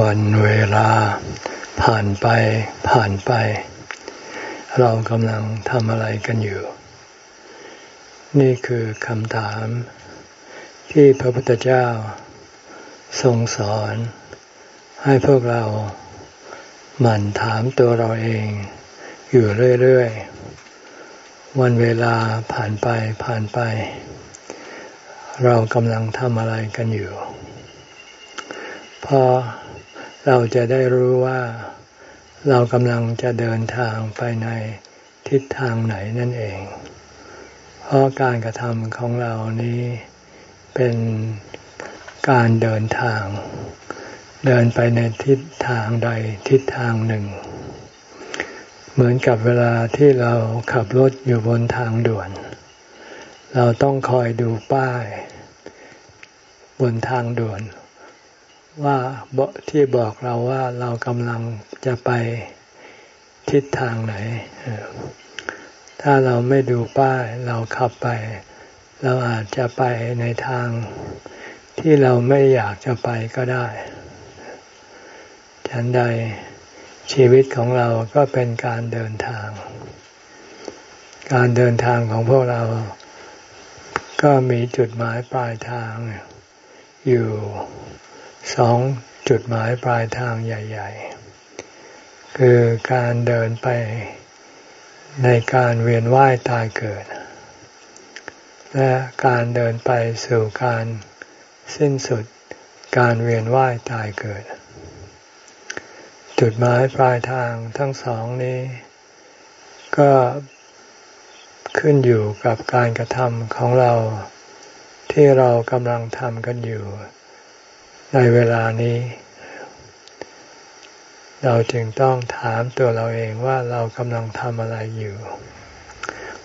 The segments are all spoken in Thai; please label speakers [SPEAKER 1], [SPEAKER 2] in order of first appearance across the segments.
[SPEAKER 1] วันเวลาผ่านไปผ่านไป เรากำลังทำอะไรกันอยู่ นี่คือคำถาม ที่พระพุทธเจ้า ทรงสอน ให้พวกเราหมั่นถามตัวเราเอง อยู่เรื่อยๆ วันเวลาผ่านไปผ่านไป เรากำลังทำอะไรกันอยู่ เพราะ เราจะได้รู้ว่าเรากำลังจะเดินทางไปในทิศทางไหนนั่นเอง เพราะการกระทำของเรานี้เป็นการเดินทาง เดินไปในทิศทางใดทิศทางหนึ่ง เหมือนกับเวลาที่เราขับรถอยู่บนทางด่วน เราต้องคอยดูป้าย บนทางด่วน ว่าที่บอกเราว่าเรากำลังจะไปทิศทางไหน ถ้าเราไม่ดูป้ายเราขับไป เราอาจจะไปในทางที่เราไม่อยากจะไปก็ได้ฉันใดชีวิตของเราก็เป็นการเดินทาง การเดินทางของพวกเรา ก็มีจุดหมายปลายทางอยู่ สองจุดหมายปลายทางใหญ่ ๆ คือการเดินไปในการเวียนว่ายตายเกิด และการเดินไปสู่การสิ้นสุดการเวียนว่ายตายเกิด จุดหมายปลายทางทั้งสองนี้ ก็ขึ้นอยู่กับการกระทำของเราที่เรากำลังทำกันอยู่ ในเวลานี้ เราจึงต้องถามตัวเราเองว่าเรากำลังทำอะไรอยู่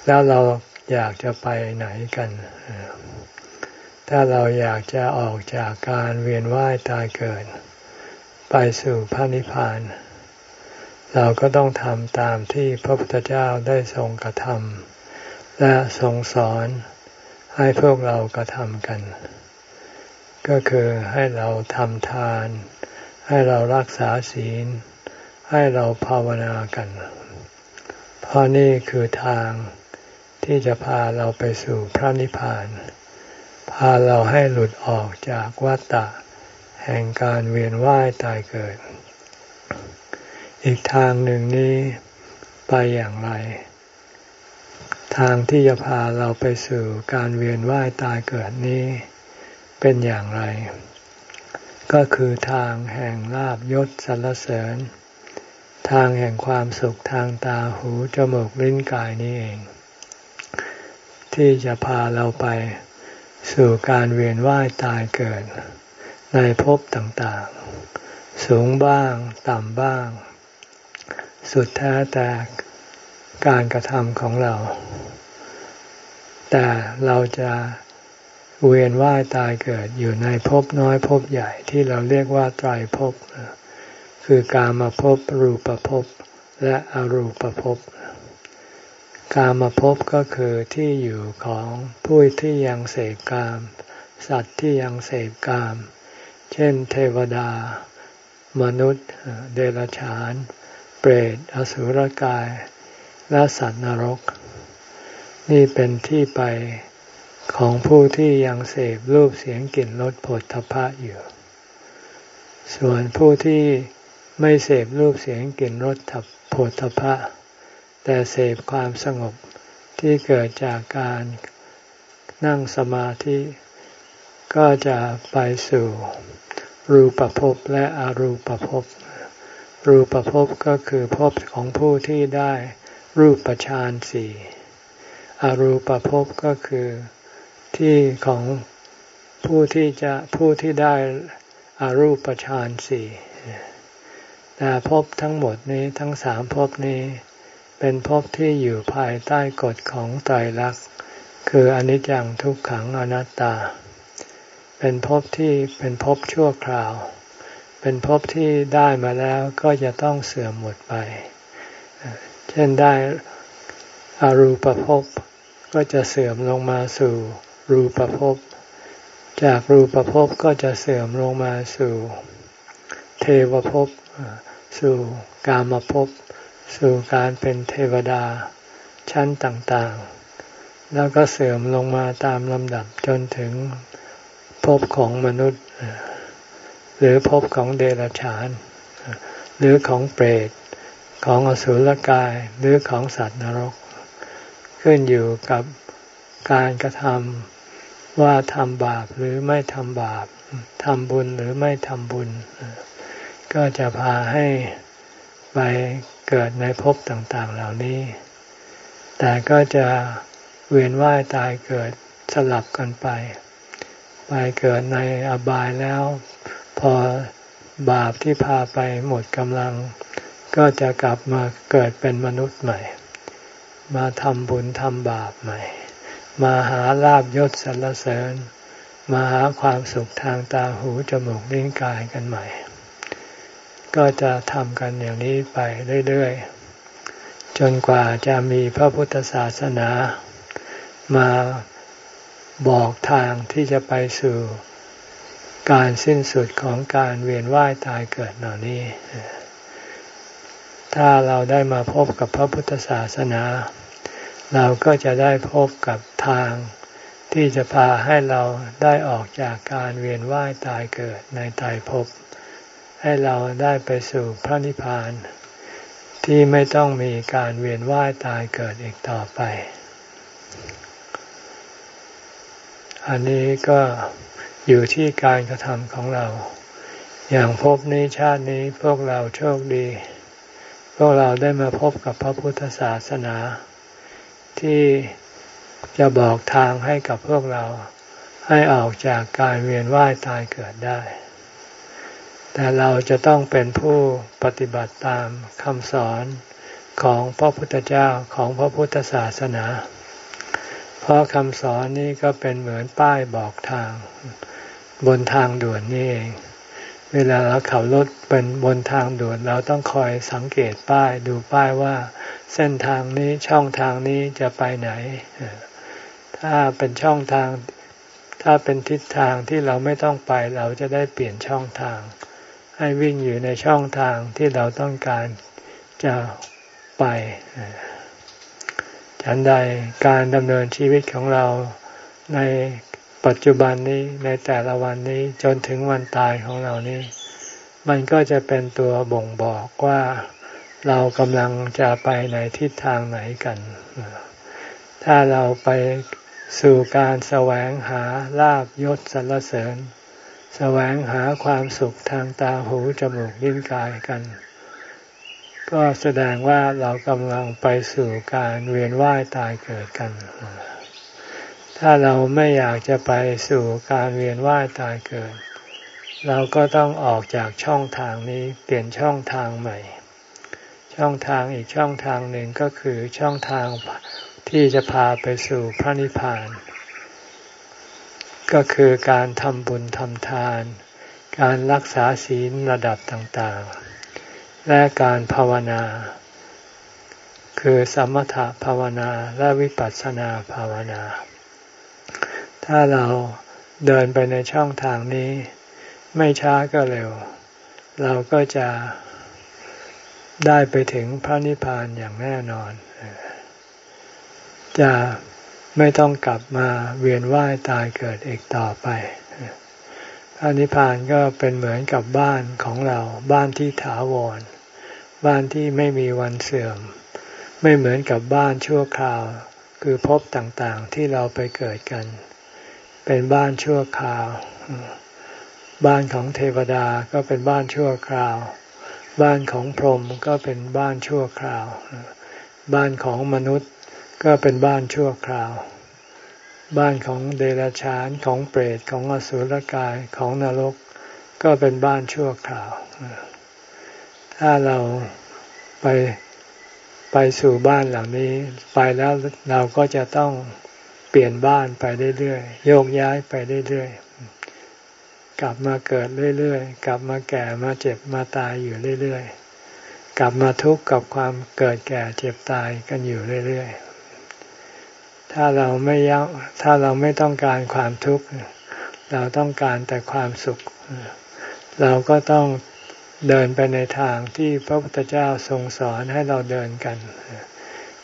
[SPEAKER 1] แล้วเราอยากจะไปไหนกัน ถ้าเราอยากจะออกจากการเวียนว่ายตายเกิด ไปสู่พระนิพพาน เราก็ต้องทำตามที่พระพุทธเจ้าได้ทรงกระทำและทรงสอนให้พวกเรากระทำกัน ก็คือให้เราทำทาน ให้เรารักษาศีล ให้เราภาวนากัน เพราะนี่คือทางที่จะพาเราไปสู่พระนิพพาน พาเราให้หลุดออกจากวัฏฏะแห่งการเวียนว่ายตายเกิด อีกทางหนึ่งนี้ไปอย่างไร ทางที่จะพาเราไปสู่การเวียนว่ายตายเกิดนี้ เป็นอย่างไร ก็คือทางแห่งลาบยศสรรเสริญ ทางแห่งความสุขทางตาหูจมูกลิ้นกายนี้เอง ที่จะพาเราไปสู่การเวียนว่ายตายเกิด ในภพต่างๆ สูงบ้าง ต่ำบ้าง สุดแท้แต่การกระทำของเรา แต่เราจะ เวียนว่ายตายเกิดอยู่ในภพน้อยภพใหญ่ที่เราเรียกว่าไตรภพคือการมาภพรูปภพและอรูปภพการมาภพก็คือที่อยู่ของผู้ที่ยังเสพกาม สัตว์ที่ยังเสพกาม เช่น เทวดา มนุษย์ เดรัจฉาน เปรต อสุรกาย และสัตว์นรก นี่เป็นที่ไป ของผู้ที่ยังเสพรูปเสียงกลิ่นรสผลทพะอยู่ส่วนผู้ที่ไม่เสพรูปเสียงกลิ่นรสผลทพะ แต่เสพความสงบที่เกิดจากการนั่งสมาธิ ก็จะไปสู่รูปภพและอรูปภพ รูปภพก็คือภพของผู้ที่ได้รูปฌานสี่อรูปภพก็คือ ที่ของผู้ที่จะผู้ที่ได้อารูปฌานสี่แต่ภพทั้งหมดนี้ทั้งสามภพนี้ เป็นภพที่อยู่ภายใต้กฎของไตรลักษณ์คืออนิจจังทุกขังอนัตตา เป็นภพที่เป็นภพชั่วคราว เป็นภพที่ได้มาแล้วก็จะต้องเสื่อมหมดไป เช่นได้อารูปภพก็จะเสื่อมลงมาสู่ รูปภพ จากรูปภพก็จะเสื่อมลงมาสู่เทวภพ สู่กามภพ สู่การเป็นเทวดาชั้นต่างๆ แล้วก็เสื่อมลงมาตามลำดับจนถึงภพของมนุษย์ หรือภพของเดรัจฉาน หรือของเปรต ของอสุรกาย หรือของสัตว์นรก ขึ้นอยู่กับการกระทำ ว่าทำบาปหรือไม่ทำบาปทำบุญหรือไม่ทำบุญ ก็จะพาให้ไปเกิดในภพต่างๆเหล่านี้ แต่ก็จะเวียนว่ายตายเกิดสลับกันไป ไปเกิดในอบายแล้ว พอบาปที่พาไปหมดกำลัง ก็จะกลับมาเกิดเป็นมนุษย์ใหม่ มาทำบุญทำบาปใหม่ มาหาลาบยศสรรเสริญ มาหาความสุขทางตาหูจมูกลิ้นกายกันใหม่ ก็จะทำกันอย่างนี้ไปเรื่อยๆ จนกว่าจะมีพระพุทธศาสนา มาบอกทางที่จะไปสู่การสิ้นสุดของการเวียนว่ายตายเกิดเหล่านี้ ถ้าเราได้มาพบกับพระพุทธศาสนา เราก็จะได้พบกับทางที่จะพาให้เราได้ออกจากการเวียนว่ายตายเกิดในตายภพให้เราได้ไปสู่พระนิพพาน ที่ไม่ต้องมีการเวียนว่ายตายเกิดอีกต่อไป อันนี้ก็อยู่ที่การกระทำของเรา อย่างพบนี้ชาตินี้พวกเราโชคดี พวกเราได้มาพบกับพระพุทธศาสนา ที่จะบอกทางให้กับพวกเรา ให้ออกจากการเวียนว่ายตายเกิดได้ แต่เราจะต้องเป็นผู้ปฏิบัติตามคำสอนของพระพุทธเจ้าของพระพุทธศาสนา เพราะคำสอนนี้ก็เป็นเหมือนป้ายบอกทาง บนทางด่วนนี่เอง เวลาเราขับรถเป็นบนทางด่วน เราต้องคอยสังเกตป้ายดูป้ายว่า เส้นทางนี้ช่องทางนี้จะไปไหน ถ้าเป็นช่องทาง ถ้าเป็นทิศทางที่เราไม่ต้องไปเราจะได้เปลี่ยนช่องทาง ให้วิ่งอยู่ในช่องทางที่เราต้องการจะไป ฉันใดการดำเนินชีวิตของเราในปัจจุบันนี้ในแต่ละวันนี้จนถึงวันตายของเรานี้ มันก็จะเป็นตัวบ่งบอกว่า เรากำลังจะไปในทิศทางไหนกัน ถ้าเราไปสู่การแสวงหาลาบยศสรรเสริญ แสวงหาความสุขทางตาหูจมูกลิ้นกายกัน ก็แสดงว่าเรากำลังไปสู่การเวียนว่ายตายเกิดกัน ถ้าเราไม่อยากจะไปสู่การเวียนว่ายตายเกิด เราก็ต้องออกจากช่องทางนี้เปลี่ยนช่องทางใหม่ ช่องทางอีกช่องทางหนึ่งก็คือช่องทางที่จะพาไปสู่พระนิพพาน ก็คือการทำบุญทำทาน การรักษาศีลระดับต่างๆ และการภาวนา คือสมถภาวนาและวิปัสสนาภาวนา ถ้าเราเดินไปในช่องทางนี้ ไม่ช้าก็เร็ว เราก็จะ ได้ไปถึงพระนิพพานอย่างแน่นอน จะไม่ต้องกลับมาเวียนว่ายตายเกิดอีกต่อไป พระนิพพานก็เป็นเหมือนกับบ้านของเราบ้านที่ถาวร บ้านที่ไม่มีวันเสื่อม ไม่เหมือนกับบ้านชั่วคราว คือพบต่างๆที่เราไปเกิดกัน เป็นบ้านชั่วคราว บ้านของเทวดาก็เป็นบ้านชั่วคราว บ้านของพรหมก็เป็นบ้านชั่วคราว บ้านของมนุษย์ก็เป็นบ้านชั่วคราว บ้านของเดรัจฉานของเปรตของอสุรกายของนรก ก็เป็นบ้านชั่วคราว ถ้าเราไปไปสู่บ้านหลังนี้ ไปแล้วเราก็จะต้องเปลี่ยนบ้านไปเรื่อยๆโยกย้ายไปเรื่อยๆ กลับมาเกิดเรื่อยๆ กลับมาแก่มาเจ็บมาตายอยู่เรื่อยๆ กลับมาทุกข์กับความเกิดแก่เจ็บตายกันอยู่เรื่อยๆ ถ้าเราไม่ยัถ้าเราไม่ต้องการความทุกข์ เราต้องการแต่ความสุข เราก็ต้องเดินไปในทางที่พระพุทธเจ้าทรงสอนให้เราเดินกัน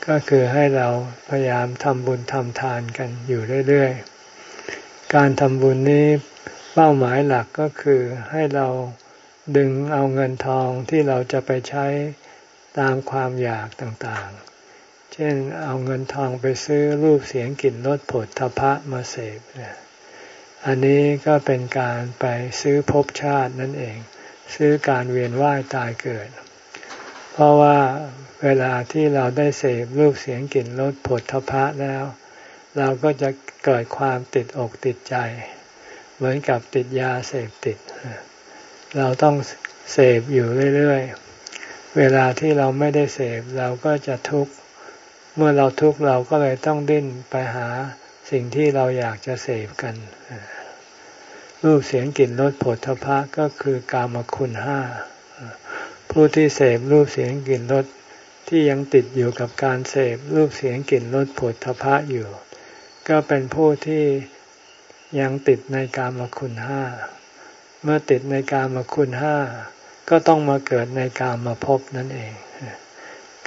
[SPEAKER 1] ก็คือให้เราพยายามทำบุญทำทานกันอยู่เรื่อยๆ การทำบุญนี้ เป้าหมายหลักก็คือให้เราดึงเอาเงินทองที่เราจะไปใช้ตามความอยากต่างๆ เช่นเอาเงินทองไปซื้อรูปเสียงกลิ่นรสผลทพะมาเสพอันนี้ก็เป็นการไปซื้อภพชาตินั่นเอง ซื้อการเวียนว่ายตายเกิด เพราะว่าเวลาที่เราได้เสพรูปเสียงกลิ่นรสผลทพะแล้ว เราก็จะเกิดความติดอกติดใจ เหมือนกับติดยาเสพติด เราต้องเสพอยู่เรื่อยๆ เวลาที่เราไม่ได้เสพเราก็จะทุกข์ เมื่อเราทุกข์เราก็เลยต้องดิ้นไปหาสิ่งที่เราอยากจะเสพกัน รูปเสียงกลิ่นรสผลทพะก็คือกามคุณห้า ผู้ที่เสพรูปเสียงกลิ่นรสที่ยังติดอยู่กับการเสพรูปเสียงกลิ่นรสผลทพะอยู่ ก็เป็นผู้ที่ ยังติดในกามคุณห้า เมื่อติดในกามคุณห้า ก็ต้องมาเกิดในกามมาพบนั่นเอง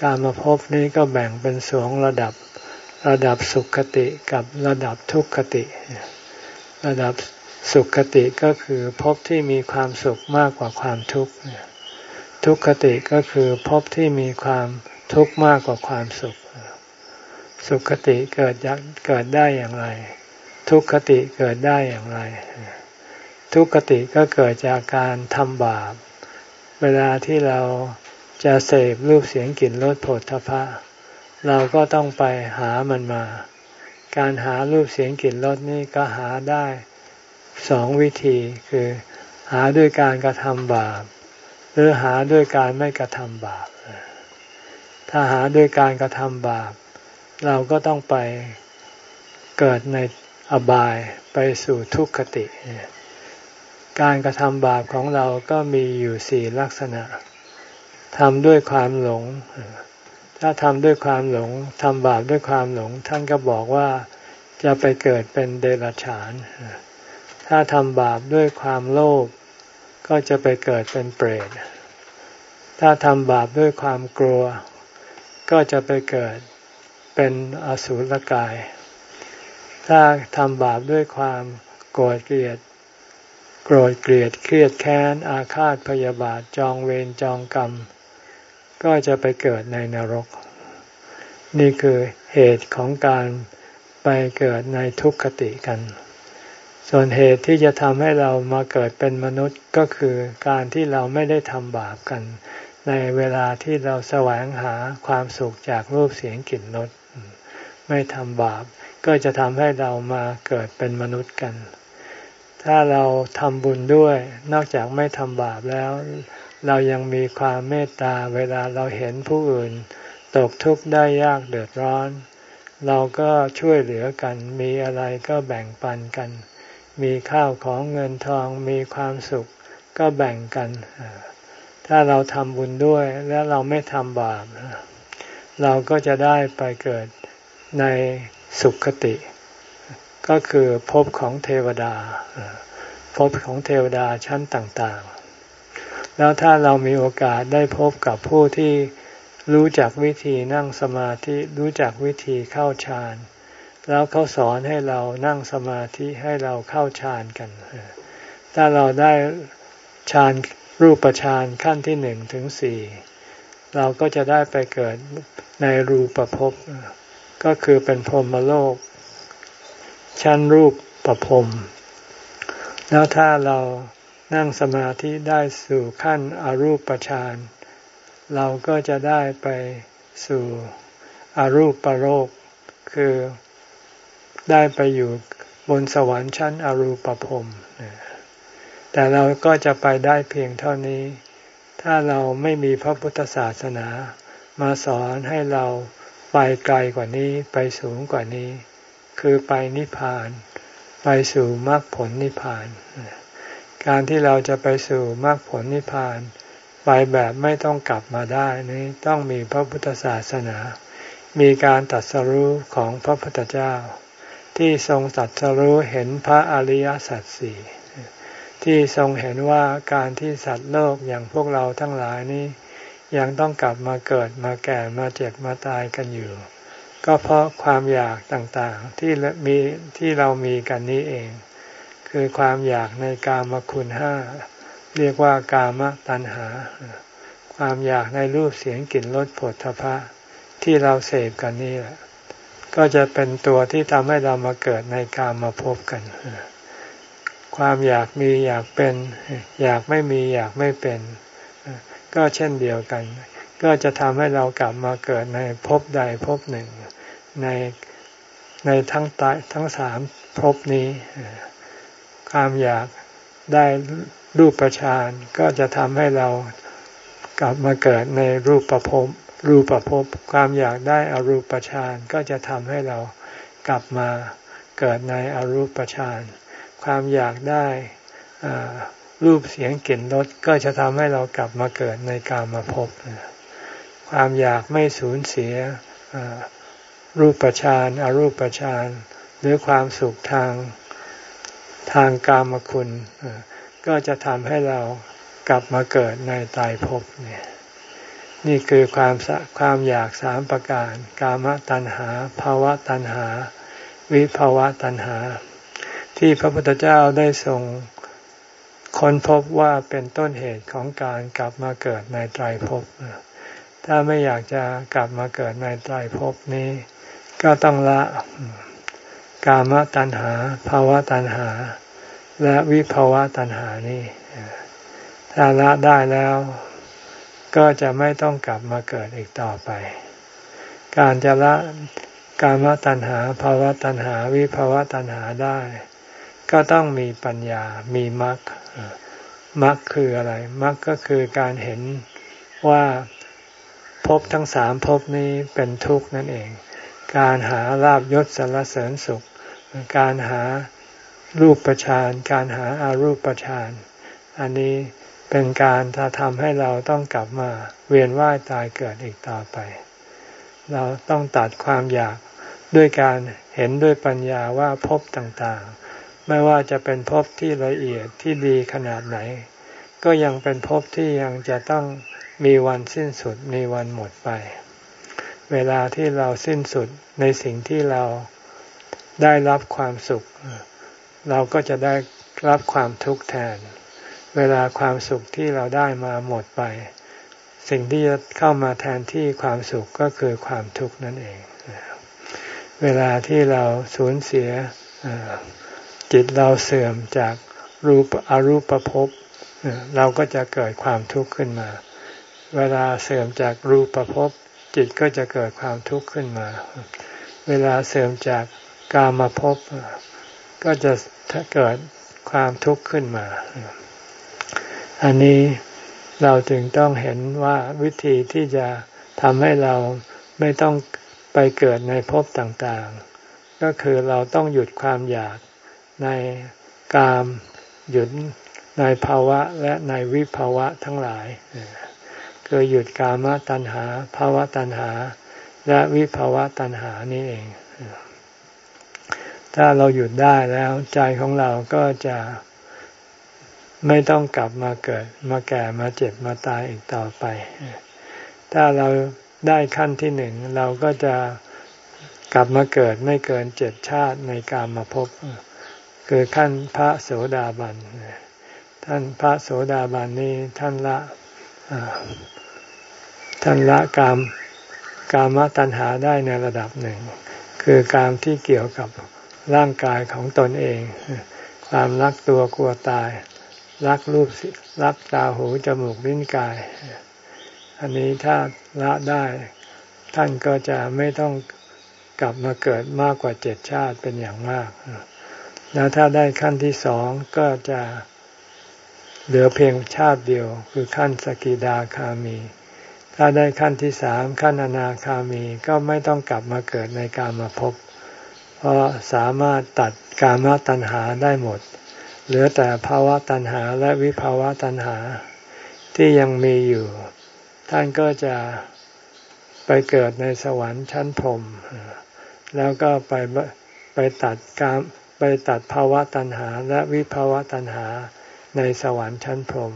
[SPEAKER 1] กามมาพบนี้ก็แบ่งเป็นสองระดับ ระดับสุขคติกับระดับทุกขติ ระดับสุขคติก็คือพบที่มีความสุขมากกว่าความทุกข์ ทุกขติก็คือพบที่มีความทุกข์มากกว่าความสุข สุขคติเกิดเกิดได้อย่างไร ทุกขติเกิดได้อย่างไร ทุกขติก็เกิดจากการทำบาป เวลาที่เราจะเสพรูปเสียงกลิ่นรสผลทพะ เราก็ต้องไปหามันมา การหารูปเสียงกลิ่นรสนี่ก็หาได้สองวิธีคือหาด้วยการกระทำบาป หรือหาด้วยการไม่กระทำบาป ถ้าหาด้วยการกระทำบาป เราก็ต้องไปเกิดใน อบายไปสู่ทุกขติ การกระทำบาปของเราก็มีอยู่สี่ลักษณะทำด้วยความหลง ถ้าทำด้วยความหลงทำบาปด้วยความหลง ท่านก็บอกว่าจะไปเกิดเป็นเดรัจฉาน ถ้าทำบาปด้วยความโลภก็จะไปเกิดเป็นเปรต ถ้าทำบาปด้วยความกลัว ก็จะไปเกิดเป็นอสุรกาย ถ้าทำบาปด้วยความโกรธเกลียด โกรธเกลียดเครียดแค้น อาฆาตพยาบาทจองเวรจองกรรม ก็จะไปเกิดในนรก นี่คือเหตุของการไปเกิดในทุกขติกัน ส่วนเหตุที่จะทำให้เรามาเกิดเป็นมนุษย์ก็คือการที่เราไม่ได้ทำบาปกัน ในเวลาที่เราแสวงหาความสุขจากรูปเสียงกลิ่นรสไม่ทำบาป ก็จะทำให้เรามาเกิดเป็นมนุษย์กัน ถ้าเราทำบุญด้วย นอกจากไม่ทำบาปแล้ว เรายังมีความเมตตาเวลาเราเห็นผู้อื่น ตกทุกข์ได้ยากเดือดร้อน เราก็ช่วยเหลือกัน มีอะไรก็แบ่งปันกัน มีข้าวของเงินทองมีความสุขก็แบ่งกัน ถ้าเราทำบุญด้วยแล้วเราไม่ทำบาป เราก็จะได้ไปเกิดใน สุขติ ก็คือภพของเทวดาภพของเทวดาชั้นต่างๆ แล้วถ้าเรามีโอกาสได้พบกับผู้ที่รู้จักวิธีนั่งสมาธิรู้จักวิธีเข้าฌาน แล้วเขาสอนให้เรานั่งสมาธิให้เราเข้าฌานกัน ถ้าเราได้ฌานรูปฌานขั้นที่หนึ่งถึงสี่เราก็จะได้ไปเกิดในรูปภพ ก็คือเป็นพรหมโลก ชั้นรูปประพรมแล้วถ้าเรานั่งสมาธิได้สู่ขั้นอรูปฌานเราก็จะได้ไปสู่อรูปปรโลกคือได้ไปอยู่บนสวรรค์ชั้นอรูปภพแต่เราก็จะไปได้เพียงเท่านี้ ถ้าเราไม่มีพระพุทธศาสนา มาสอนให้เรา ไปไกลกว่านี้ไปสูงกว่านี้ คือไปนิพพาน ไปสู่มรรคผลนิพพาน การที่เราจะไปสู่มรรคผลนิพพาน ไปแบบไม่ต้องกลับมาได้นี้ต้องมีพระพุทธศาสนา มีการตัดสรู้ของพระพุทธเจ้า ที่ทรงตัดสรู้เห็นพระอริยสัจสี่ที่ทรงเห็นว่าการที่สัตว์โลกอย่างพวกเราทั้งหลายนี้ ยังต้องกลับมาเกิดมาแก่มาเจ็บมาตายกันอยู่ ก็เพราะความอยากต่างๆที่มีที่เรามีกันนี้เอง คือความอยากในกามคุณห้าเรียกว่ากามตัณหา ความอยากในรูปเสียงกลิ่นรสผลทพะที่เราเสพกันนี่แหละก็จะเป็นตัวที่ทำให้เรามาเกิดในกามมาพบกัน ความอยากมีอยากเป็น อยากไม่มีอยากไม่เป็น ก็เช่นเดียวกัน ก็จะทำให้เรากลับมาเกิดในภพใดภพหนึ่ง ในในทั้งตายทั้งสามภพนี้ ความอยากได้รูปประชานก็จะทำให้เรากลับมาเกิดในรูปประพบรูปภพความอยากได้อารูปฌานก็จะทำให้เรากลับมาเกิดในอรูปฌานความอยากได้ รูปเสียงกลิ่นรสก็จะทำให้เรากลับมาเกิดในกามาภพความอยากไม่สูญเสียรูปฌานอารูปฌานหรือความสุขทางทางกามคุณ ก็จะทำให้เรากลับมาเกิดในตายภพเนี่ยนี่คือความความอยากสามประการ กามตัณหาภาวะตัณหา วิภาวะตัณหา ที่พระพุทธเจ้าได้ทรง ค้นพบว่าเป็นต้นเหตุของการกลับมาเกิดในไตรภพถ้าไม่อยากจะกลับมาเกิดในไตรภพนี้ ก็ต้องละกามตัณหาภาวะตัณหา และวิภาวะตัณหานี่ถ้าละได้แล้ว ก็จะไม่ต้องกลับมาเกิดอีกต่อไป การจะละกามตัณหาภาวะตัณหา วิภาวะตัณหาได้ ก็ต้องมีปัญญา มีมรรคมรรคคืออะไรมรรคก็คือการเห็นว่าภพทั้งสามภพนี้เป็นทุกข์นั่นเอง การหาลาบยศสารเสริญสุข การหารูปประชานการหาอารูปประชานอันนี้เป็นการถ้าทำให้เราต้องกลับมาเวียนว่ายตายเกิดอีกต่อไป เราต้องตัดความอยากด้วยการเห็นด้วยปัญญาว่าภพต่างๆ ไม่ว่าจะเป็นภพที่ละเอียดที่ดีขนาดไหน ก็ยังเป็นภพที่ยังจะต้องมีวันสิ้นสุดมีวันหมดไป เวลาที่เราสิ้นสุดในสิ่งที่เราได้รับความสุข เราก็จะได้รับความทุกข์แทน เวลาความสุขที่เราได้มาหมดไป สิ่งที่จะเข้ามาแทนที่ความสุขก็คือความทุกข์นั่นเอง เวลาที่เราสูญเสีย จิตเราเสื่อมจากรูปอรูปภพเราก็จะเกิดความทุกข์ขึ้นมา เวลาเสื่อมจากรูปภพจิตก็จะเกิดความทุกข์ขึ้นมา เวลาเสื่อมจากกามภพก็จะเกิดความทุกข์ขึ้นมา อันนี้เราจึงต้องเห็นว่าวิธีที่จะทำให้เราไม่ต้องไปเกิดในภพต่างๆ ก็คือเราต้องหยุดความอยาก ในกามหยุดในภาวะและในวิภาวะทั้งหลายคือหยุดกามตัณหาภาวะตัณหา และวิภาวะตัณหานี่เอง ถ้าเราหยุดได้แล้วใจของเราก็จะไม่ต้องกลับมาเกิด มาแก่มาเจ็บมาตายอีกต่อไป ถ้าเราได้ขั้นที่หนึ่งเราก็จะกลับมาเกิดไม่เกินเจ็ดชาติในกามาพบ คือขั้นพระโสดาบันท่านพระโสดาบันนี้ท่านละท่านละกามกามตัณหาได้ในระดับหนึ่ง คือการที่เกี่ยวกับร่างกายของตนเอง ความรักตัวกลัวตาย รักรูปรักตาหูจมูกลิ้นกาย อันนี้ถ้าละได้ ท่านก็จะไม่ต้องกลับมาเกิดมากกว่าเจ็ดชาติเป็นอย่างมาก แล้วถ้าได้ขั้นที่สองก็จะเหลือเพียงชาติเดียว คือขั้นสกิดาคามี ถ้าได้ขั้นที่สามขั้นอนาคามีก็ไม่ต้องกลับมาเกิดในกามาภพเพราะสามารถตัดกามตัณหาได้หมด เหลือแต่ภาวะตัณหาและวิภาวะตัณหา ที่ยังมีอยู่ ท่านก็จะไปเกิดในสวรรค์ชั้นพรมแล้วก็ไปไปตัดการ ไปตัดภาวะตัณหาและวิภาวะตัณหาในสวรรค์ชั้นพรหม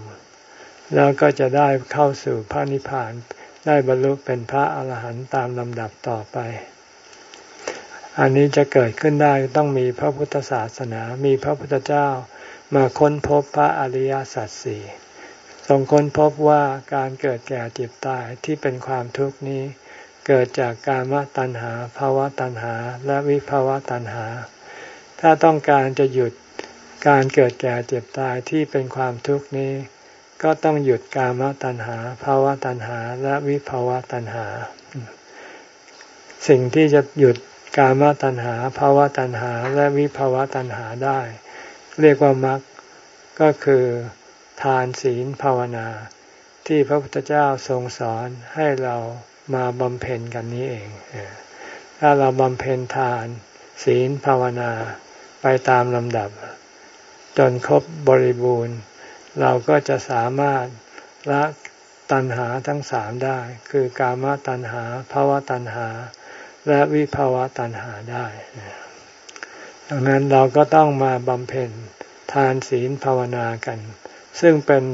[SPEAKER 1] แล้วก็จะได้เข้าสู่พระนิพพานได้บรรลุเป็นพระอาหารหันต์ตามลำดับต่อไป อันนี้จะเกิดขึ้นได้ต้องมีพระพุทธศาสนา มีพระพุทธเจ้ามาค้นพบพระอริยสัจสี่ทรงค้นพบว่าการเกิดแก่เจ็บตายที่เป็นความทุกข์นี้ เกิดจากกามตัณหาภาวะตัณหา และวิภาวะตัณหา ถ้าต้องการจะหยุดการเกิดแก่เจ็บตายที่เป็นความทุกข์นี้ ก็ต้องหยุดกามตัณหาภาวะตัณหาและวิภาวะตัณหา สิ่งที่จะหยุดกามตัณหาภาวะตัณหาและวิภาวะตัณหาได้ เรียกว่ามรรคก็คือทานศีลภาวนา ที่พระพุทธเจ้าทรงสอนให้เรามาบำเพ็ญกันนี้เอง ถ้าเราบำเพ็ญทาน ศีลภาวนา ไปตามลำดับ จนครบบริบูรณ์ เราก็จะสามารถละตัณหาทั้งสามได้ คือกามตัณหาภาวะตัณหา และวิภาวะตัณหาได้ ดังนั้นเราก็ต้องมาบำเพ็ญทานศีลภาวนากัน ซึ่งเป็น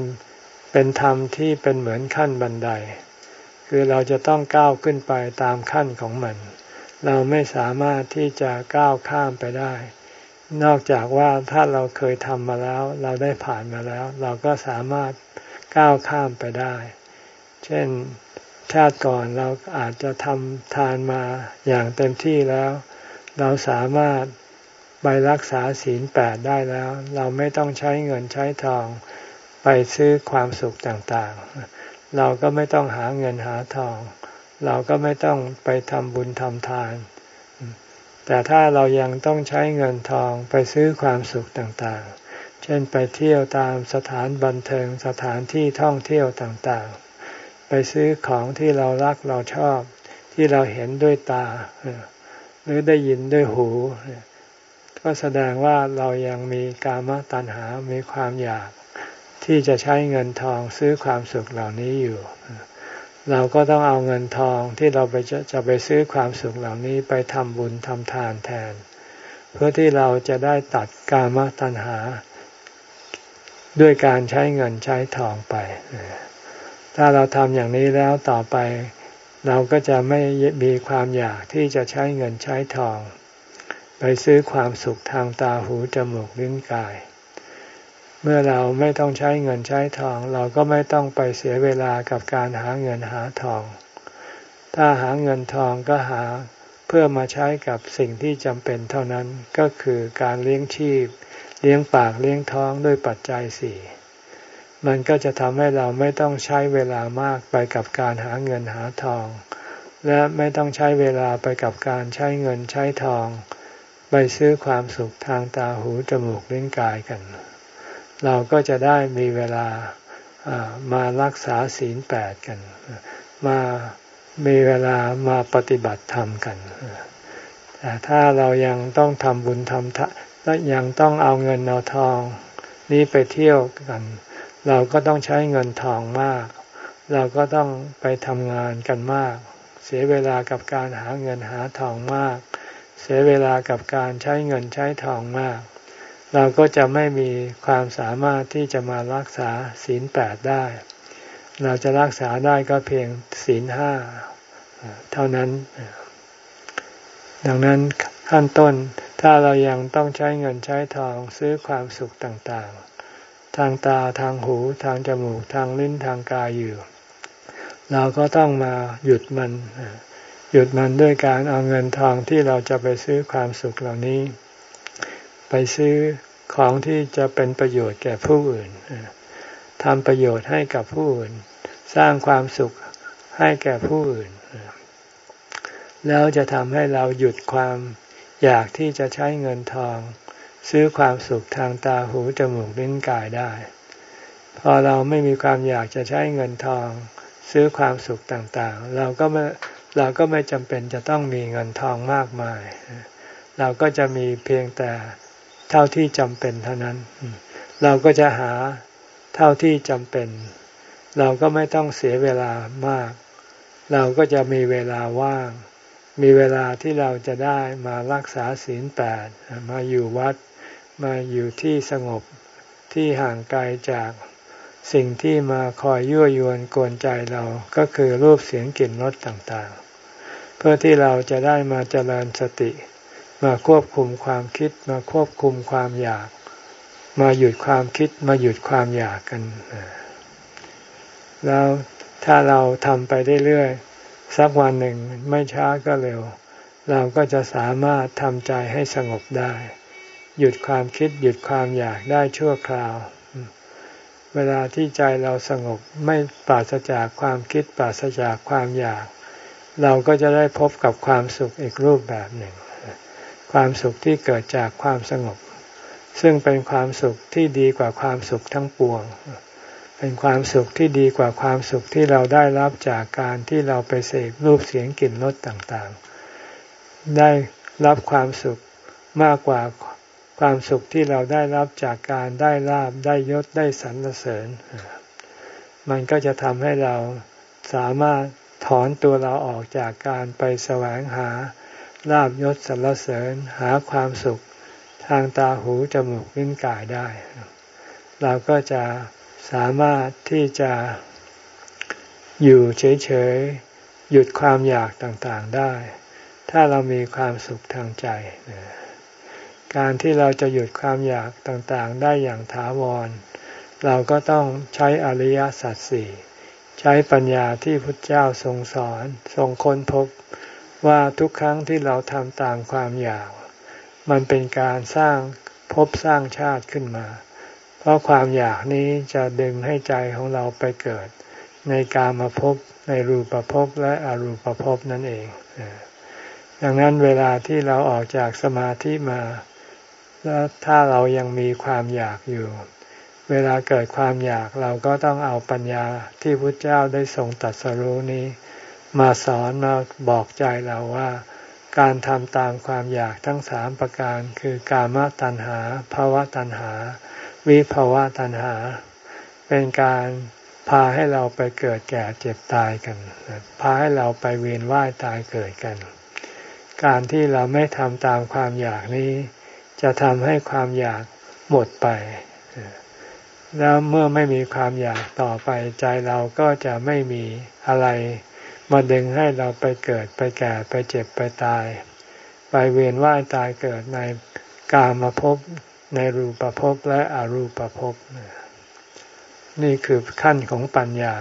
[SPEAKER 1] เป็นธรรมที่เป็นเหมือนขั้นบันได คือเราจะต้องก้าวขึ้นไปตามขั้นของมัน เราไม่สามารถที่จะก้าวข้ามไปได้ นอกจากว่าถ้าเราเคยทำมาแล้ว เราได้ผ่านมาแล้ว เราก็สามารถก้าวข้ามไปได้ เช่นชาติก่อนเราอาจจะทำทานมาอย่างเต็มที่แล้ว เราสามารถไปรักษาศีลแปดได้แล้ว เราไม่ต้องใช้เงินใช้ทองไปซื้อความสุขต่างๆ เราก็ไม่ต้องหาเงินหาทอง เราก็ไม่ต้องไปทำบุญทำทาน แต่ถ้าเรายังต้องใช้เงินทองไปซื้อความสุขต่างๆ เช่นไปเที่ยวตามสถานบันเทิงสถานที่ท่องเที่ยวต่างๆ ไปซื้อของที่เรารักเราชอบ ที่เราเห็นด้วยตา หรือได้ยินด้วยหู ก็แสดงว่าเรายังมีกามตัณหา มีความอยากที่จะใช้เงินทองซื้อความสุขเหล่านี้อยู่ เราก็ต้องเอาเงินทองที่เราไปจะจะไปซื้อความสุขเหล่านี้ไปทำบุญทำทานแทน เพื่อที่เราจะได้ตัดกามตัณหา ด้วยการใช้เงินใช้ทองไป ถ้าเราทำอย่างนี้แล้วต่อไป เราก็จะไม่มีความอยากที่จะใช้เงินใช้ทอง ไปซื้อความสุขทางตาหูจมูกลิ้นกาย เมื่อเราไม่ต้องใช้เงินใช้ทอง เราก็ไม่ต้องไปเสียเวลากับการหาเงินหาทอง ถ้าหาเงินทองก็หาเพื่อมาใช้กับสิ่งที่จำเป็นเท่านั้นก็คือการเลี้ยงชีพ เลี้ยงปากเลี้ยงท้องด้วยปัจจัยสี่มันก็จะทำให้เราไม่ต้องใช้เวลามากไปกับการหาเงินหาทอง และไม่ต้องใช้เวลาไปกับการใช้เงินใช้ทอง ไปซื้อความสุขทางตาหูจมูกลิ้นกายกัน เราก็จะได้มีเวลามารักษาศีลแปดกัน มามีเวลามาปฏิบัติธรรมกัน แต่ถ้าเรายังต้องทำบุญทำทะและยังต้องเอาเงินเอาทอง นี้ไปเที่ยวกัน เราก็ต้องใช้เงินทองมาก เราก็ต้องไปทำงานกันมาก เสียเวลากับการหาเงินหาทองมาก เสียเวลากับการใช้เงินใช้ทองมาก เราก็จะไม่มีความสามารถที่จะมารักษาศีลแปดได้ เราจะรักษาได้ก็เพียงศีลห้าเท่านั้น ดังนั้นขั้นต้นถ้าเรายังต้องใช้เงินใช้ทองซื้อความสุขต่างๆ ทางตาทางหูทางจมูกทางลิ้นทางกายอยู่ เราก็ต้องมาหยุดมัน หยุดมันด้วยการเอาเงินทองที่เราจะไปซื้อความสุขเหล่านี้ ไปซื้อของที่จะเป็นประโยชน์แก่ผู้อื่นทำประโยชน์ให้กับผู้อื่น สร้างความสุขให้แก่ผู้อื่น แล้วจะทำให้เราหยุดความอยากที่จะใช้เงินทอง ซื้อความสุขทางตาหูจมูกลิ้นกายได้ พอเราไม่มีความอยากจะใช้เงินทอง ซื้อความสุขต่างๆ เราก็ไม่เราก็ไม่จำเป็นจะต้องมีเงินทองมากมาย เราก็จะมีเพียงแต่ เท่าที่จำเป็นเท่านั้น เราก็จะหาเท่าที่จำเป็น เราก็ไม่ต้องเสียเวลามาก เราก็จะมีเวลาว่าง มีเวลาที่เราจะได้มารักษาศีลแปดมาอยู่วัด มาอยู่ที่สงบที่ห่างไกลจากสิ่งที่มาคอยยั่วยวนกวนใจเราก็คือรูปเสียงกลิ่นรสต่างๆ เพื่อที่เราจะได้มาเจริญสติ มาควบคุมความคิด มาควบคุมความอยาก มาหยุดความคิด มาหยุดความอยากกัน แล้วถ้าเราทำไปเรื่อยๆสักวันหนึ่งไม่ช้าก็เร็ว เราก็จะสามารถทำใจให้สงบได้ หยุดความคิด หยุดความอยากได้ชั่วคราว เวลาที่ใจเราสงบไม่ปราศจากความคิดปราศจากความอยาก เราก็จะได้พบกับความสุขอีกรูปแบบหนึ่ง ความสุขที่เกิดจากความสงบ ซึ่งเป็นความสุขที่ดีกว่าความสุขทั้งปวง เป็นความสุขที่ดีกว่าความสุขที่เราได้รับจากการที่เราไปเสพรูปเสียงกลิ่นรสต่างๆ ได้รับความสุขมากกว่าความสุขที่เราได้รับจากการได้ลาบได้ยศได้สรรเสริญ มันก็จะทำให้เราสามารถถอนตัวเราออกจากการไปแสวงหา ลาบยศสรรเสริญหาความสุขทางตาหูจมูกลิ้นกายได้ เราก็จะสามารถที่จะอยู่เฉยๆ หยุดความอยากต่างๆได้ ถ้าเรามีความสุขทางใจ การที่เราจะหยุดความอยากต่างๆ ได้อย่างถาวร เราก็ต้องใช้อริยสัจสี่ใช้ปัญญาที่พุทธเจ้าทรงสอนทรงค้นพบ ว่าทุกครั้งที่เราทำตามความอยาก มันเป็นการสร้างภพสร้างชาติขึ้นมา เพราะความอยากนี้จะดึงให้ใจของเราไปเกิด ในกามาภพในรูปภพและอรูปภพนั่นเอง ดังนั้นเวลาที่เราออกจากสมาธิมา แล้วถ้าเรายังมีความอยากอยู่ เวลาเกิดความอยากเราก็ต้องเอาปัญญาที่พุทธเจ้าได้ทรงตัดสรู้นี้ มาสอนมาบอกใจเราว่า การทำตามความอยากทั้งสามประการ คือกามตัณหาภาวะตัณหา วิภาวะตัณหา เป็นการพาให้เราไปเกิดแก่เจ็บตายกัน พาให้เราไปเวียนว่ายตายเกิดกัน การที่เราไม่ทำตามความอยากนี้ จะทำให้ความอยากหมดไป แล้วเมื่อไม่มีความอยากต่อไปใจเราก็จะไม่มีอะไร มาดึงให้เราไปเกิดไปแก่ไปเจ็บไปตาย ไปเวียนว่ายตายเกิดในกามภพในรูปภพและอรูปภพนี่คือขั้นของปัญญา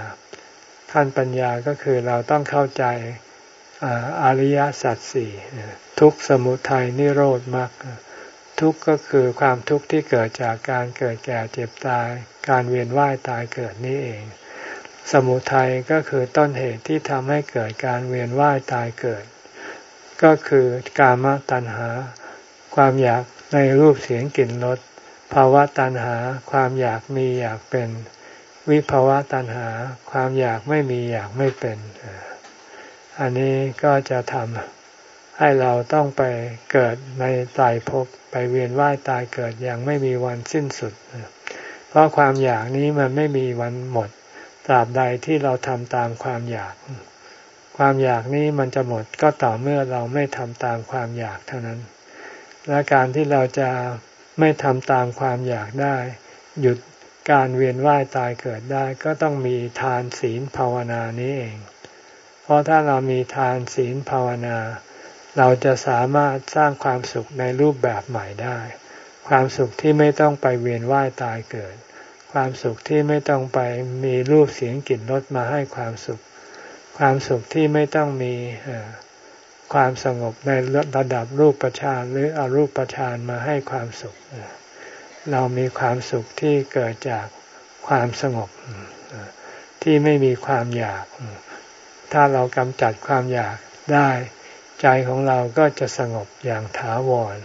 [SPEAKER 1] ขั้นปัญญาก็คือเราต้องเข้าใจอริยสัจสี่ทุกสมุทัยนิโรธมรรคทุกก็คือความทุกข์ที่เกิดจากการเกิดแก่เจ็บตาย การเวียนว่ายตายเกิดนี่เอง สมุทัยก็คือต้นเหตุที่ทำให้เกิดการเวียนว่ายตายเกิด ก็คือกามตัณหา ความอยากในรูปเสียงกลิ่นรสภาวะตัณหา ความอยากมีอยากเป็น วิภาวะตัณหา ความอยากไม่มีอยากไม่เป็น อันนี้ก็จะทำให้เราต้องไปเกิดในตายภพไปเวียนว่ายตายเกิดอย่างไม่มีวันสิ้นสุด เพราะความอยากนี้มันไม่มีวันหมด ตราบใดที่เราทำตามความอยาก ความอยากนี้มันจะหมดก็ต่อเมื่อเราไม่ทำตามความอยากเท่านั้น และการที่เราจะไม่ทำตามความอยากได้ หยุดการเวียนว่ายตายเกิดได้ ก็ต้องมีทานศีลภาวนานี้เอง เพราะถ้าเรามีทานศีลภาวนา เราจะสามารถสร้างความสุขในรูปแบบใหม่ได้ ความสุขที่ไม่ต้องไปเวียนว่ายตายเกิด ความสุขที่ไม่ต้องไปมีรูปเสียงกลิ่นรสมาให้ความสุข ความสุขที่ไม่ต้องมีความสงบในระดับรูปประชานหรืออรูปประชานมาให้ความสุข เรามีความสุขที่เกิดจากความสงบที่ไม่มีความอยาก ถ้าเรากำจัดความอยากได้ ใจของเราก็จะสงบอย่างถาวร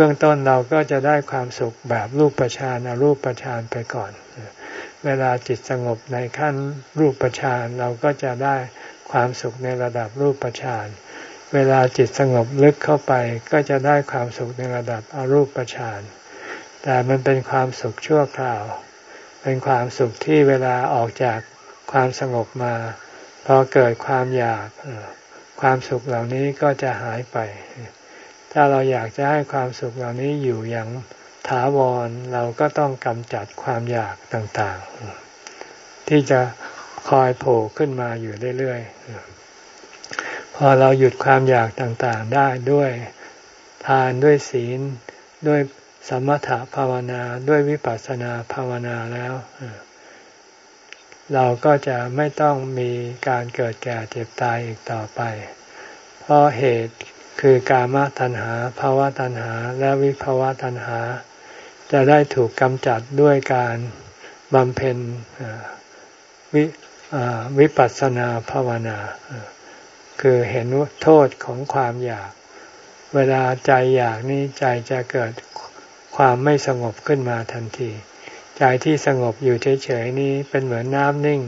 [SPEAKER 1] เบื้องต้นเราก็จะได้ความสุขแบบรูปประชานอรูปประชานไปก่อน เวลาจิตสงบในขั้นรูปประชานเราก็จะได้ความสุขในระดับรูปประชานเวลาจิตสงบลึกเข้าไปก็จะได้ความสุขในระดับอรูปประชานแต่มันเป็นความสุขชั่วคราว เป็นความสุขที่เวลาออกจากความสงบมาพอเกิดความอยากความสุขเหล่านี้ก็จะหายไป ถ้าเราอยากจะให้ความสุขเหล่านี้อยู่อย่างถาวรเราก็ต้องกำจัดความอยากต่างๆ ที่จะคอยโผล่ขึ้นมาอยู่เรื่อยๆ พอเราหยุดความอยากต่างๆได้ด้วยทานด้วยศีลด้วยสมถภาวนาด้วยวิปัสสนาภาวนาแล้ว เราก็จะไม่ต้องมีการเกิดแก่เจ็บตายอีกต่อไป เพราะเหตุ คือกามตัณหาภาวะตัณหา และวิภาวะตัณหา จะได้ถูกกำจัดด้วยการบำเพ็ญวิวิปัสสนาภาวนา คือเห็นโทษของความอยาก เวลาใจอยากนี้ใจจะเกิดความไม่สงบขึ้นมาทันที ใจที่สงบอยู่เฉยๆนี้เป็นเหมือนน้ำนิ่ง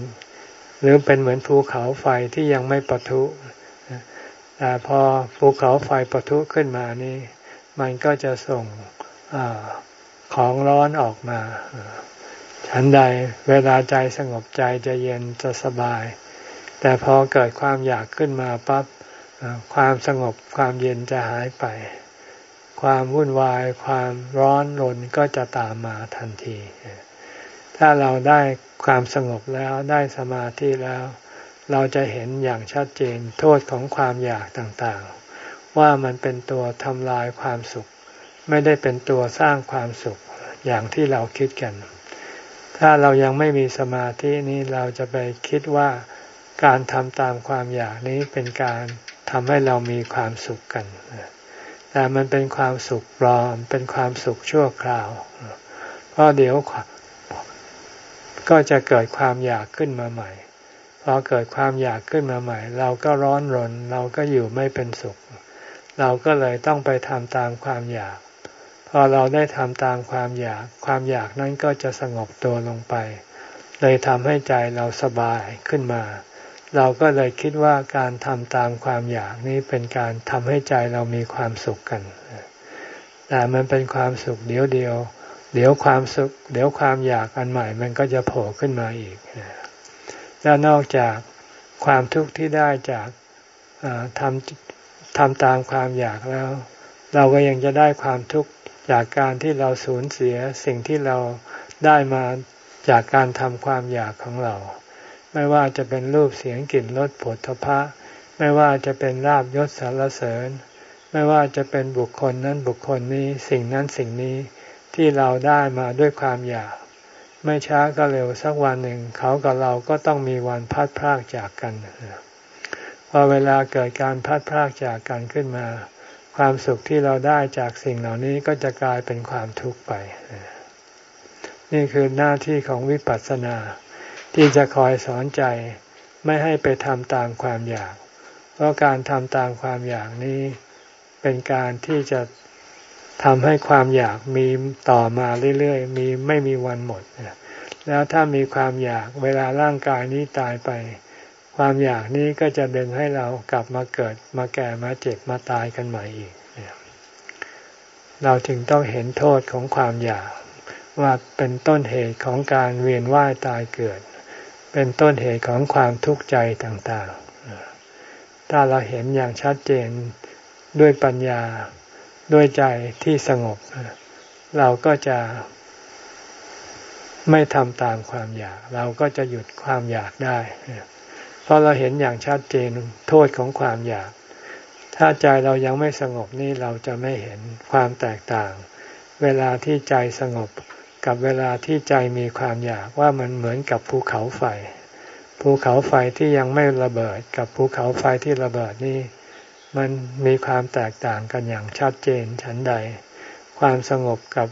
[SPEAKER 1] หรือเป็นเหมือนภูเขาไฟที่ยังไม่ปะทุ แต่พอภูเขาไฟปะทุขึ้นมานี่ มันก็จะส่งอของร้อนออกมาฉันใดเวลาใจสงบใจจะเย็นจะสบาย แต่พอเกิดความอยากขึ้นมาปั๊บความสงบความเย็นจะหายไป ความวุ่นวาย ความร้อนรนก็จะตามมาทันที ถ้าเราได้ความสงบแล้วได้สมาธิแล้ว เราจะเห็นอย่างชัดเจนโทษของความอยากต่างๆ ว่ามันเป็นตัวทำลายความสุข ไม่ได้เป็นตัวสร้างความสุขอย่างที่เราคิดกัน ถ้าเรายังไม่มีสมาธินี้เราจะไปคิดว่าการทำตามความอยากนี้เป็นการทำให้เรามีความสุขกัน แต่มันเป็นความสุขปลอม เป็นความสุขชั่วคราว เพราะเดี๋ยวก็จะเกิดความอยากขึ้นมาใหม่ พอเกิดความอยากขึ้นมาใหม่ เราก็ร้อนรน เราก็อยู่ไม่เป็นสุข เราก็เลยต้องไปทำตามความอยาก พอเราได้ทำตามความอยาก ความอยากนั้นก็จะสงบตัวลงไป เลยทำให้ใจเราสบายขึ้นมา เราก็เลยคิดว่าการทำตามความอยากนี้เป็นการทำให้ใจเรามีความสุขกันแต่มันเป็นความสุขเดียวเดียว เดี๋ยวความสุข เดี๋ยวความอยากอันใหม่ มันก็จะโผล่ขึ้นมาอีก แล้วนอกจากความทุกข์ที่ได้จากทำทำตามความอยากแล้ว เราก็ยังจะได้ความทุกข์จากการที่เราสูญเสียสิ่งที่เราได้มาจากการทำความอยากของเรา ไม่ว่าจะเป็นรูปเสียงกลิ่นรสผลทพะ ไม่ว่าจะเป็นลาบยศสารเสริญ ไม่ว่าจะเป็นบุคคลนั้นบุคคลนี้สิ่งนั้นสิ่งนี้ที่เราได้มาด้วยความอยาก ไม่ช้าก็เร็วสักวันหนึ่ง เขากับเราก็ต้องมีวันพัดพรากจากกันพอเวลาเกิดการพัดพรากจากกันขึ้นมา ความสุขที่เราได้จากสิ่งเหล่านี้ก็จะกลายเป็นความทุกข์ไป นี่คือหน้าที่ของวิปัสสนา ที่จะคอยสอนใจไม่ให้ไปทำตามความอยาก เพราะการทำตามความอยากนี้ เป็นการที่จะ ทำให้ความอยากมีต่อมาเรื่อยๆ มีไม่มีวันหมด แล้วถ้ามีความอยากเวลาร่างกายนี้ตายไป ความอยากนี้ก็จะดึงให้เรากลับมาเกิดมาแก่มาเจ็บมาตายกันใหม่อีก เราจึงต้องเห็นโทษของความอยาก ว่าเป็นต้นเหตุของการเวียนว่ายตายเกิด เป็นต้นเหตุของความทุกข์ใจต่างๆ ถ้าเราเห็นอย่างชัดเจนด้วยปัญญา ด้วยใจที่สงบ เราก็จะไม่ทำตามความอยาก เราก็จะหยุดความอยากได้ เพราะเราเห็นอย่างชัดเจนโทษของความอยาก ถ้าใจเรายังไม่สงบนี่เราจะไม่เห็นความแตกต่าง เวลาที่ใจสงบกับเวลาที่ใจมีความอยากว่ามันเหมือนกับภูเขาไฟ ภูเขาไฟที่ยังไม่ระเบิด กับภูเขาไฟที่ระเบิดนี่ มันมีความแตกต่างกันอย่างชัดเจนฉันใด ความสงบกับ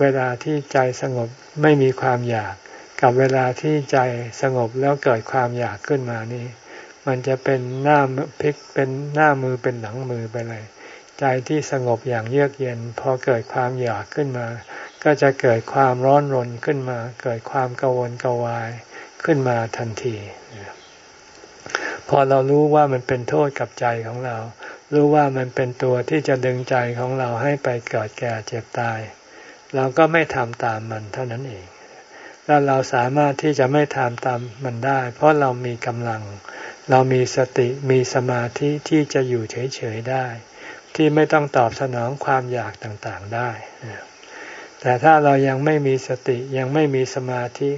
[SPEAKER 1] เวลาที่ใจสงบไม่มีความอยาก กับเวลาที่ใจสงบแล้วเกิดความอยากขึ้นมานี่มันจะเป็นหน้าพลิกเป็นหน้ามือเป็นหลังมือไปเลย ใจที่สงบอย่างเยือกเย็น พอเกิดความอยากขึ้นมา ก็จะเกิดความร้อนรนขึ้นมา เกิดความกังวลกวายขึ้นมาทันที พอเรารู้ว่ามันเป็นโทษกับใจของเรา รู้ว่ามันเป็นตัวที่จะดึงใจของเราให้ไปเกิดแก่เจ็บตาย เราก็ไม่ทำตามมันเท่านั้นเอง แล้วเราสามารถที่จะไม่ทำตามมันได้ เพราะเรามีกำลัง เรามีสติมีสมาธิที่จะอยู่เฉยๆได้ ที่ไม่ต้องตอบสนองความอยากต่างๆได้ แต่ถ้าเรายังไม่มีสติยังไม่มีสมาธิ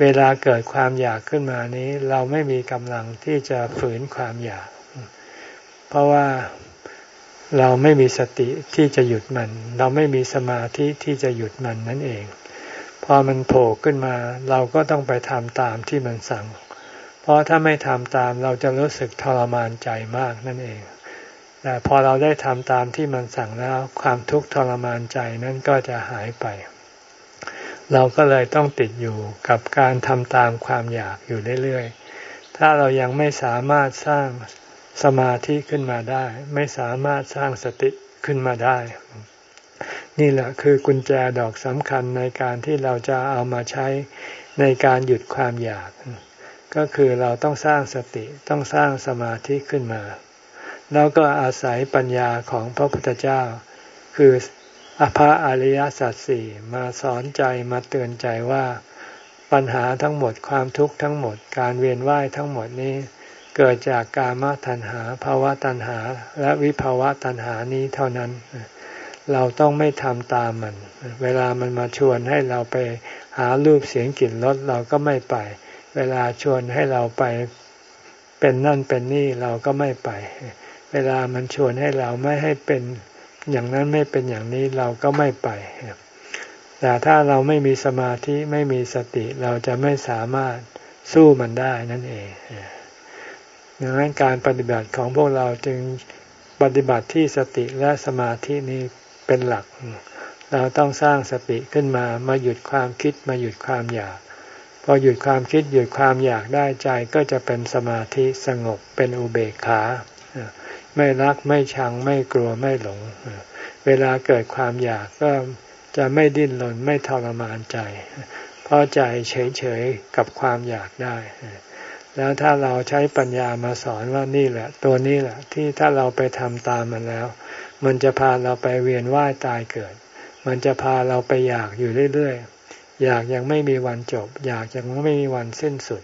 [SPEAKER 1] เวลาเกิดความอยากขึ้นมานี้ เราไม่มีกำลังที่จะฝืนความอยาก เพราะว่าเราไม่มีสติที่จะหยุดมัน เราไม่มีสมาธิที่จะหยุดมันนั่นเอง พอมันโผล่ขึ้นมา เราก็ต้องไปทำตามที่มันสั่ง เพราะถ้าไม่ทำตามเราจะรู้สึกทรมานใจมากนั่นเอง แต่พอเราได้ทำตามที่มันสั่งแล้ว ความทุกข์ทรมานใจนั้นก็จะหายไป เราก็เลยต้องติดอยู่กับการทำตามความอยากอยู่เรื่อยๆ ถ้าเรายังไม่สามารถสร้างสมาธิขึ้นมาได้ ไม่สามารถสร้างสติขึ้นมาได้ นี่แหละคือกุญแจดอกสำคัญในการที่เราจะเอามาใช้ในการหยุดความอยาก ก็คือเราต้องสร้างสติต้องสร้างสมาธิขึ้นมา แล้วก็อาศัยปัญญาของพระพุทธเจ้า คือ อภะอริยสัจสี่มาสอนใจมาเตือนใจว่า ปัญหาทั้งหมดความทุกข์ทั้งหมด การเวียนว่ายทั้งหมดนี้ เกิดจากกามตัณหาภาวะตัณหา และวิภาวะตัณหานี้เท่านั้น เราต้องไม่ทำตามมัน เวลามันมาชวนให้เราไปหารูปเสียงกลิ่นรสเราก็ไม่ไป เวลาชวนให้เราไปเป็นนั่นเป็นนี่เราก็ไม่ไป เวลามันชวนให้เราไม่ให้เป็น อย่างนั้นไม่เป็นอย่างนี้เราก็ไม่ไป แต่ถ้าเราไม่มีสมาธิไม่มีสติเราจะไม่สามารถสู้มันได้นั่นเองดังนั้นการปฏิบัติของพวกเราจึงปฏิบัติที่สติและสมาธินี้เป็นหลัก เราต้องสร้างสติขึ้นมามาหยุดความคิดมาหยุดความอยาก พอหยุดความคิดหยุดความอยากได้ใจก็จะเป็นสมาธิสงบเป็นอุเบกขา ไม่รักไม่ชังไม่กลัวไม่หลง เวลาเกิดความอยากก็จะไม่ดิ้นรนไม่ทรมานใจ เพราะใจเฉยๆกับความอยากได้ แล้วถ้าเราใช้ปัญญามาสอนว่านี่แหละ ตัวนี้แหละที่ถ้าเราไปทำตามมันแล้ว มันจะพาเราไปเวียนว่ายตายเกิด มันจะพาเราไปอยากอยู่เรื่อยๆ อยากยังไม่มีวันจบ อยากยังไม่มีวันสิ้นสุด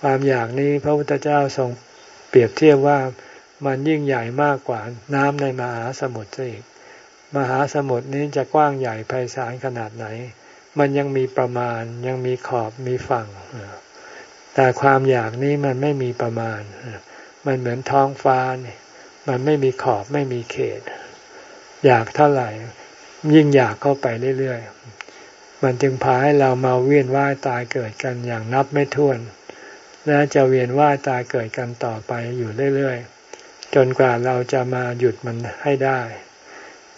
[SPEAKER 1] ความอยากนี้พระพุทธเจ้าทรงเปรียบเทียบว่า มันยิ่งใหญ่มากกว่าน้ำในมหาสมุทรอีก มหาสมุทรนี้จะกว้างใหญ่ไพศาลขนาดไหน มันยังมีประมาณยังมีขอบมีฝั่ง แต่ความอยากนี้มันไม่มีประมาณ มันเหมือนท้องฟ้าเนี่ยมันไม่มีขอบไม่มีเขต อยากเท่าไหร่ ยิ่งอยากเข้าไปเรื่อยๆ มันจึงพาให้เรามาเวียนว่ายตายเกิดกันอย่างนับไม่ถ้วน และจะเวียนว่ายตายเกิดกันต่อไปอยู่เรื่อยๆ จนกว่าเราจะมาหยุดมันให้ได้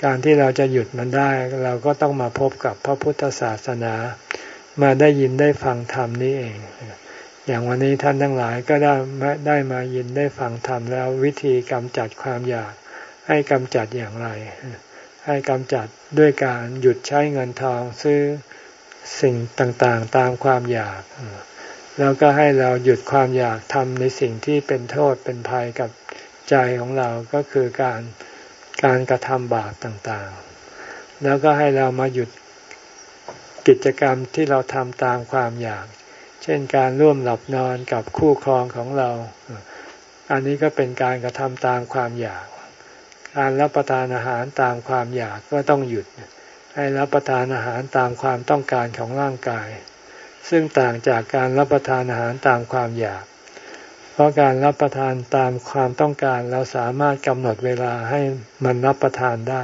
[SPEAKER 1] การที่เราจะหยุดมันได้ เราก็ต้องมาพบกับพระพุทธศาสนา มาได้ยินได้ฟังธรรมนี้เอง อย่างวันนี้ท่านทั้งหลายก็ได้ได้มายินได้ฟังธรรมแล้ววิธีกำจัดความอยากให้กำจัดอย่างไร ให้กำจัดด้วยการหยุดใช้เงินทองซื้อสิ่งต่างๆตามความอยาก แล้วก็ให้เราหยุดความอยากทำในสิ่งที่เป็นโทษเป็นภัยกับ ใจของเราก็คือการการกระทำบาปต่างๆ แล้วก็ให้เรามาหยุดกิจกรรมที่เราทำตามความอยาก เช่นการร่วมหลับนอนกับคู่ครองของเรา อันนี้ก็เป็นการกระทำตามความอยาก การรับประทานอาหารตามความอยากก็ต้องหยุด ให้รับประทานอาหารตามความต้องการของร่างกาย ซึ่งต่างจากการรับประทานอาหารตามความอยาก เพราะการรับประทานตามความต้องการเราสามารถกำหนดเวลาให้มันรับประทานได้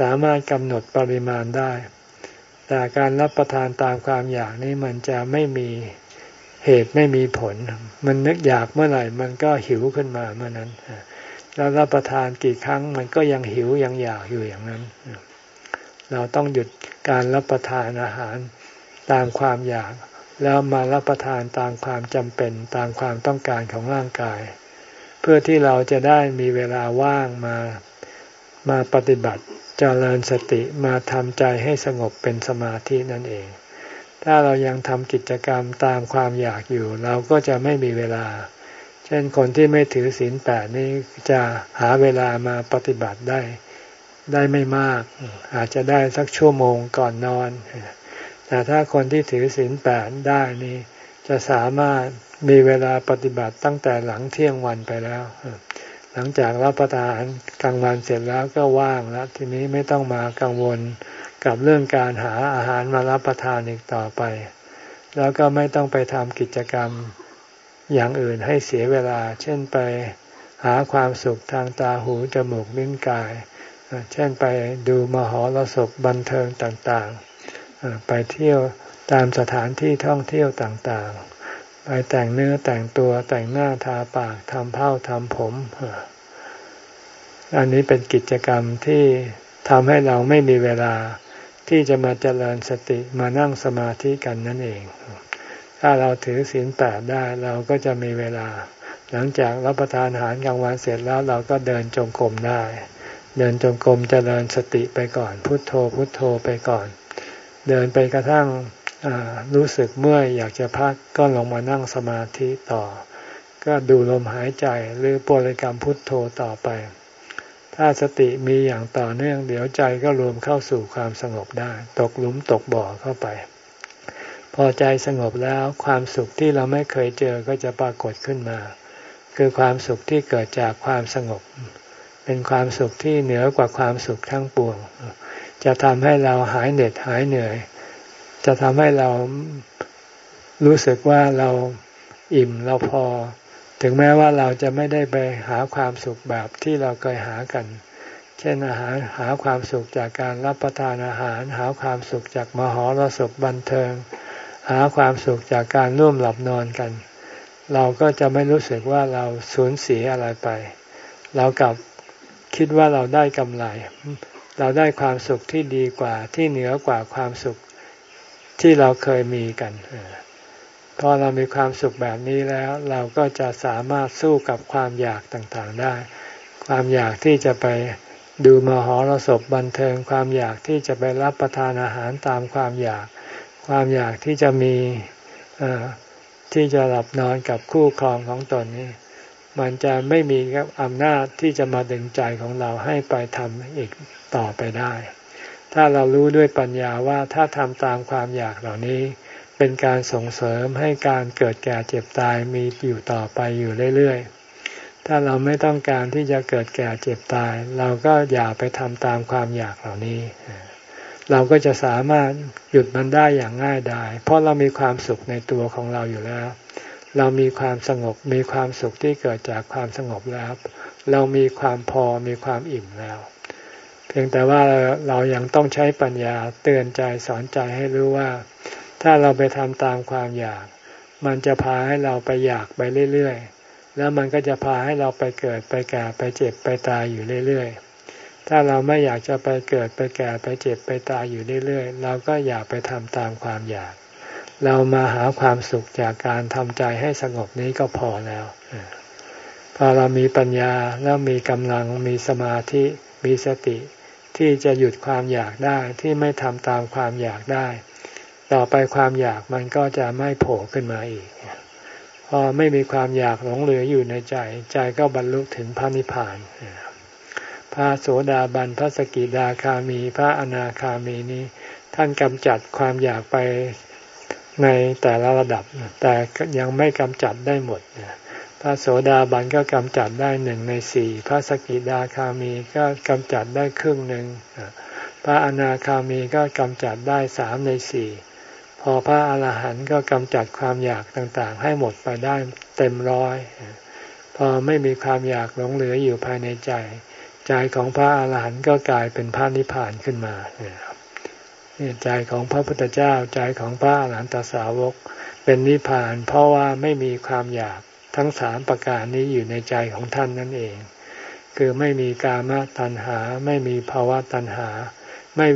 [SPEAKER 1] สามารถกำหนดปริมาณได้ แต่การรับประทานตามความอยากนี้มันจะไม่มีเหตุไม่มีผล มันนึกอยากเมื่อไหร่มันก็หิวขึ้นมาเมื่อนั้น แล้วรับประทานกี่ครั้งมันก็ยังหิวยังอยากอยู่อย่างนั้น เราต้องหยุดการรับประทานอาหารตามความอยาก แล้วมารับประทานตามความจำเป็นตามความต้องการของร่างกาย เพื่อที่เราจะได้มีเวลาว่างมามาปฏิบัติจเจริญสติมาทำใจให้สงบเป็นสมาธินั่นเอง ถ้าเรายังทำกิจกรรมตามความอยากอยู่ เราก็จะไม่มีเวลา เช่นคนที่ไม่ถือศีลแปดนี้จะหาเวลามาปฏิบัติได้ได้ไม่มาก อาจจะได้สักชั่วโมงก่อนนอน แต่ถ้าคนที่ถือศีลแปดได้นี้ จะสามารถมีเวลาปฏิบัติตั้งแต่หลังเที่ยงวันไปแล้ว หลังจากรับประทานกลางวันเสร็จแล้วก็ว่างแล้ว ทีนี้ไม่ต้องมากังวลกับเรื่องการหาอาหารมารับประทานอีกต่อไป แล้วก็ไม่ต้องไปทำกิจกรรมอย่างอื่นให้เสียเวลา เช่นไปหาความสุขทางตาหูจมูกลิ้นกาย เช่นไปดูมหรสพบันเทิงต่างๆ ไปเที่ยวตามสถานที่ท่องเที่ยวต่างๆ ไปแต่งเนื้อแต่งตัวแต่งหน้าทาปากทำเผ้าทำผม อันนี้เป็นกิจกรรมที่ทำให้เราไม่มีเวลาที่จะมาเจริญสติมานั่งสมาธิกันนั่นเอง ถ้าเราถือศีลแปดได้เราก็จะมีเวลา หลังจากรับประทานอาหารกลางวันเสร็จแล้วเราก็เดินจงกรมได้ เดินจงกรมเจริญสติไปก่อน พุทโธพุทโธไปก่อน เดินไปกระทั่งรู้สึกเมื่อยอยากจะพักก็ลงมานั่งสมาธิต่อ ก็ดูลมหายใจหรือปริกรรมพุทโธต่อไป ถ้าสติมีอย่างต่อเนื่องเดี๋ยวใจก็รวมเข้าสู่ความสงบได้ ตกหลุมตกบ่อเข้าไป พอใจสงบแล้วความสุขที่เราไม่เคยเจอก็จะปรากฏขึ้นมา คือความสุขที่เกิดจากความสงบ เป็นความสุขที่เหนือกว่าความสุขทั้งปวง จะทำให้เราหายเหน็ดหายเหนื่อย จะทำให้เรารู้สึกว่าเราอิ่มเราพอ ถึงแม้ว่าเราจะไม่ได้ไปหาความสุขแบบที่เราเคยหากัน เช่นอาหารหาความสุขจากการรับประทานอาหาร หาความสุขจากมหรสพบันเทิง หาความสุขจากการร่วมหลับนอนกัน เราก็จะไม่รู้สึกว่าเราสูญเสียอะไรไป เรากลับคิดว่าเราได้กำไร เราได้ความสุขที่ดีกว่าที่เหนือกว่าความสุขที่เราเคยมีกันพอเรามีความสุขแบบนี้แล้ว เราก็จะสามารถสู้กับความอยากต่างๆได้ ความอยากที่จะไปดูมหรสพบันเทิง ความอยากที่จะไปรับประทานอาหารตามความอยาก ความอยากที่จะมีที่จะหลับนอนกับคู่ครองของตนนี้ มันจะไม่มีอำนาจที่จะมาดึงใจของเราให้ไปทำอีกต่อไปได้ ถ้าเรารู้ด้วยปัญญาว่าถ้าทำตามความอยากเหล่านี้ เป็นการส่งเสริมให้การเกิดแก่เจ็บตายมีอยู่ต่อไปอยู่เรื่อยๆ ถ้าเราไม่ต้องการที่จะเกิดแก่เจ็บตาย เราก็อย่าไปทำตามความอยากเหล่านี้ เราก็จะสามารถหยุดมันได้อย่างง่ายดายเพราะเรามีความสุขในตัวของเราอยู่แล้ว เรามีความสงบมีความสุขที่เกิดจากความสงบแล้ว เรามีความพอมีความอิ่มแล้ว เพียงแต่ว่าเรายังต้องใช้ปัญญาเตือนใจสอนใจให้รู้ว่า ถ้าเราไปทำตามความอยาก มันจะพาให้เราไปอยากไปเรื่อยๆ แล้วมันก็จะพาให้เราไปเกิดไปแก่ไปเจ็บไปตายอยู่เรื่อยๆถ้าเราไม่อยากจะไปเกิดไปแก่ไปเจ็บไปตายอยู่เรื่อยๆ เราก็อย่าไปทำตามความอยาก เรามาหาความสุขจากการทำใจให้สงบนี้ก็พอแล้ว พอเรามีปัญญาแล้วมีกำลังมีสมาธิมีสติ ที่จะหยุดความอยากได้ที่ไม่ทำตามความอยากได้ ต่อไปความอยากมันก็จะไม่โผล่ขึ้นมาอีก พอไม่มีความอยากหลงเหลืออยู่ในใจ ใจก็บรรลุถึงพระนิพพานพระโสดาบันพระสกิดาคามี พระอนาคามีนี้ ท่านกำจัดความอยากไป ในแต่ละระดับ แต่ยังไม่กำจัดได้หมด พระโสดาบันก็กำจัดได้หนึ่งในสี่พระสกิดาคามีก็กำจัดได้ครึ่งหนึ่งพระอนาคามีก็กำจัดได้สามในสี่พอพระอาหารหันต์ก็กำจัดความอยากต่างๆ ให้หมดไปได้เต็มร้อย พอไม่มีความอยากหลงเหลืออยู่ภายในใจ ใจของพระอาหารหันต์ก็กลายเป็นพระนิพพานขึ้นมา ใจของพระพุทธเจ้าใจของพระอาหารหันตสาวก เป็นนิพพาน เพราะว่าไม่มีความอยากทั้งสามประการนี้อยู่ในใจของท่านนั่นเอง คือไม่มีกามตัณหา ไม่มีภาวะตัณหา ไม่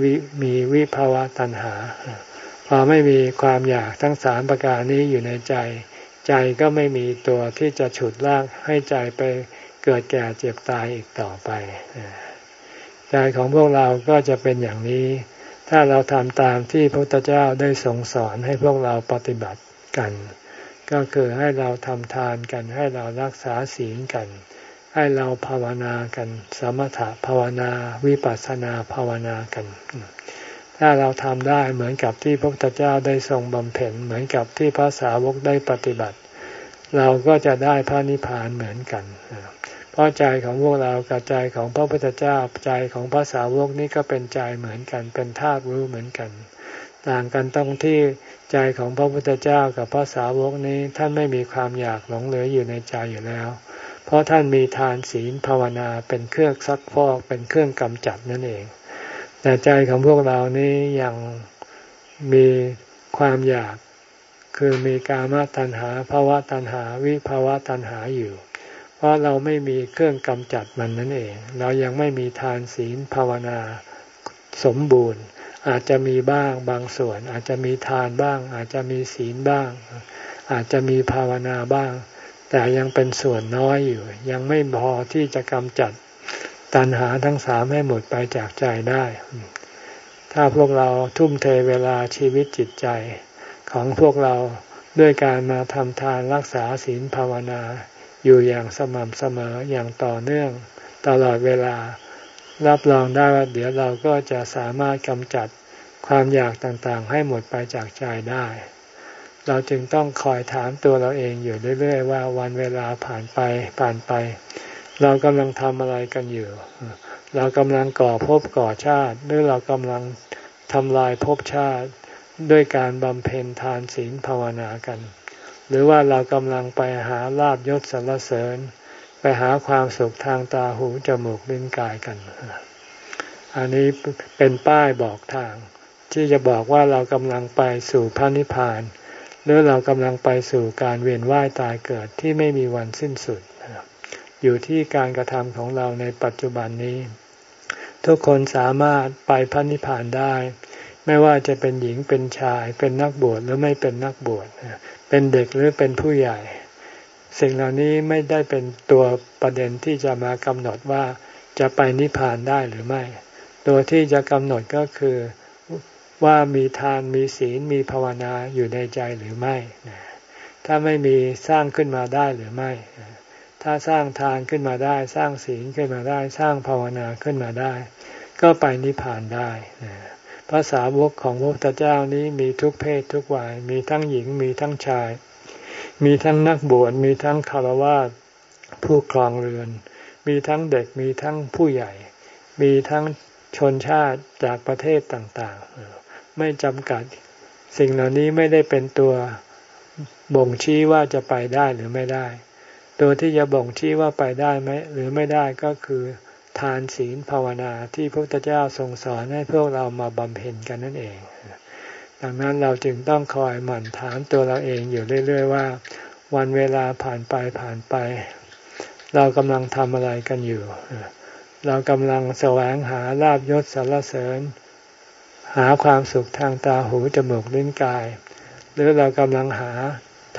[SPEAKER 1] มีวิภาวะตัณหา พอไม่มีความอยากทั้งสามประการนี้อยู่ในใจ ใจก็ไม่มีตัวที่จะฉุดลากให้ใจไปเกิดแก่เจ็บตายอีกต่อไป ใจของพวกเราก็จะเป็นอย่างนี้ ถ้าเราทำตามที่พระพุทธเจ้าได้ทรงสอนให้พวกเราปฏิบัติกัน ก็คือให้เราทำทานกัน ให้เรารักษาศีลกัน ให้เราภาวนากัน สมถะภาวนาวิปัสสนาภาวนากัน ถ้าเราทำได้เหมือนกับที่พระพุทธเจ้าได้ทรงบำเพ็ญเหมือนกับที่พระสาวกได้ปฏิบัติ เราก็จะได้พระนิพพานเหมือนกัน เพราะใจของพวกเรากับใจของพระพุทธเจ้าใจของพระสาวกนี้ก็เป็นใจเหมือนกัน เป็นธาตุรู้เหมือนกัน ต่างกันตรงที่ใจของพระพุทธเจ้ากับพระสาวกนี้ท่านไม่มีความอยากหลงเหลืออยู่ในใจอยู่แล้ว เพราะท่านมีทานศีลภาวนาเป็นเครื่องซักฟอกเป็นเครื่องกำจัดนั่นเอง แต่ใจของพวกเรานี้ยังมีความอยากคือมีกามตัณหาภาวะตัณหาวิภาวะตัณหาอยู่ เพราะเราไม่มีเครื่องกำจัดมันนั่นเอง เรายังไม่มีทานศีลภาวนาสมบูรณ์ อาจจะมีบ้างบางส่วน อาจจะมีทานบ้าง อาจจะมีศีลบ้าง อาจจะมีภาวนาบ้าง แต่ยังเป็นส่วนน้อยอยู่ ยังไม่พอที่จะกำจัดตัณหาทั้งสามให้หมดไปจากใจได้ ถ้าพวกเราทุ่มเทเวลาชีวิตจิตใจของพวกเราด้วยการมาทำทานรักษาศีลภาวนา อยู่อย่างสม่ำเสมออย่างต่อเนื่องตลอดเวลา รับรองได้ว่าเดี๋ยวเราก็จะสามารถกำจัดความอยากต่างๆ ให้หมดไปจากใจได้ เราจึงต้องคอยถามตัวเราเองอยู่เรื่อยๆว่าวันเวลาผ่านไปผ่านไป เรากำลังทำอะไรกันอยู่ เรากำลังก่อภพก่อชาติ หรือเรากำลังทำลายภพชาติ ด้วยการบำเพ็ญทานศีลภาวนากัน หรือว่าเรากำลังไปหาลาบยศสรรเสริญ ไปหาความสุขทางตาหูจมูกลิ้นกายกัน อันนี้เป็นป้ายบอกทาง ที่จะบอกว่าเรากำลังไปสู่พระนิพพาน หรือเรากำลังไปสู่การเวียนว่ายตายเกิดที่ไม่มีวันสิ้นสุด อยู่ที่การกระทำของเราในปัจจุบันนี้ ทุกคนสามารถไปพระนิพพานได้ไม่ว่าจะเป็นหญิงเป็นชายเป็นนักบวชหรือไม่เป็นนักบวช เป็นเด็กหรือเป็นผู้ใหญ่ สิ่งเหล่านี้ไม่ได้เป็นตัวประเด็นที่จะมากำหนดว่าจะไปนิพพานได้หรือไม่ ตัวที่จะกำหนดก็คือว่ามีทานมีศีลมีภาวนาอยู่ในใจหรือไม่ ถ้าไม่มีสร้างขึ้นมาได้หรือไม่ ถ้าสร้างทานขึ้นมาได้ สร้างศีลขึ้นมาได้ สร้างภาวนาขึ้นมาได้ ก็ไปนิพพานได้ ภาษาวกของพระพุทธเจ้านี้มีทุกเพศทุกวัยมีทั้งหญิงมีทั้งชาย มีทั้งนักบวชมีทั้งคารวะผู้ครองเรือน มีทั้งเด็กมีทั้งผู้ใหญ่ มีทั้งชนชาติจากประเทศต่างๆ ไม่จำกัดสิ่งเหล่านี้ไม่ได้เป็นตัวบ่งชี้ว่าจะไปได้หรือไม่ได้ ตัวที่จะบ่งชี้ว่าไปได้ไหมหรือไม่ได้ก็คือ ทานศีลภาวนาที่พระพุทธเจ้าทรงสอนให้พวกเรามาบำเพ็ญกันนั่นเอง ดังนั้นเราจึงต้องคอยหมั่นถามตัวเราเองอยู่เรื่อย ๆ ว่า วันเวลาผ่านไปผ่านไป เรากำลังทำอะไรกันอยู่ เรากำลังแสวงหาลาบยศสรรเสริญ หาความสุขทางตาหูจมูกลิ้นกาย หรือเรากำลังหา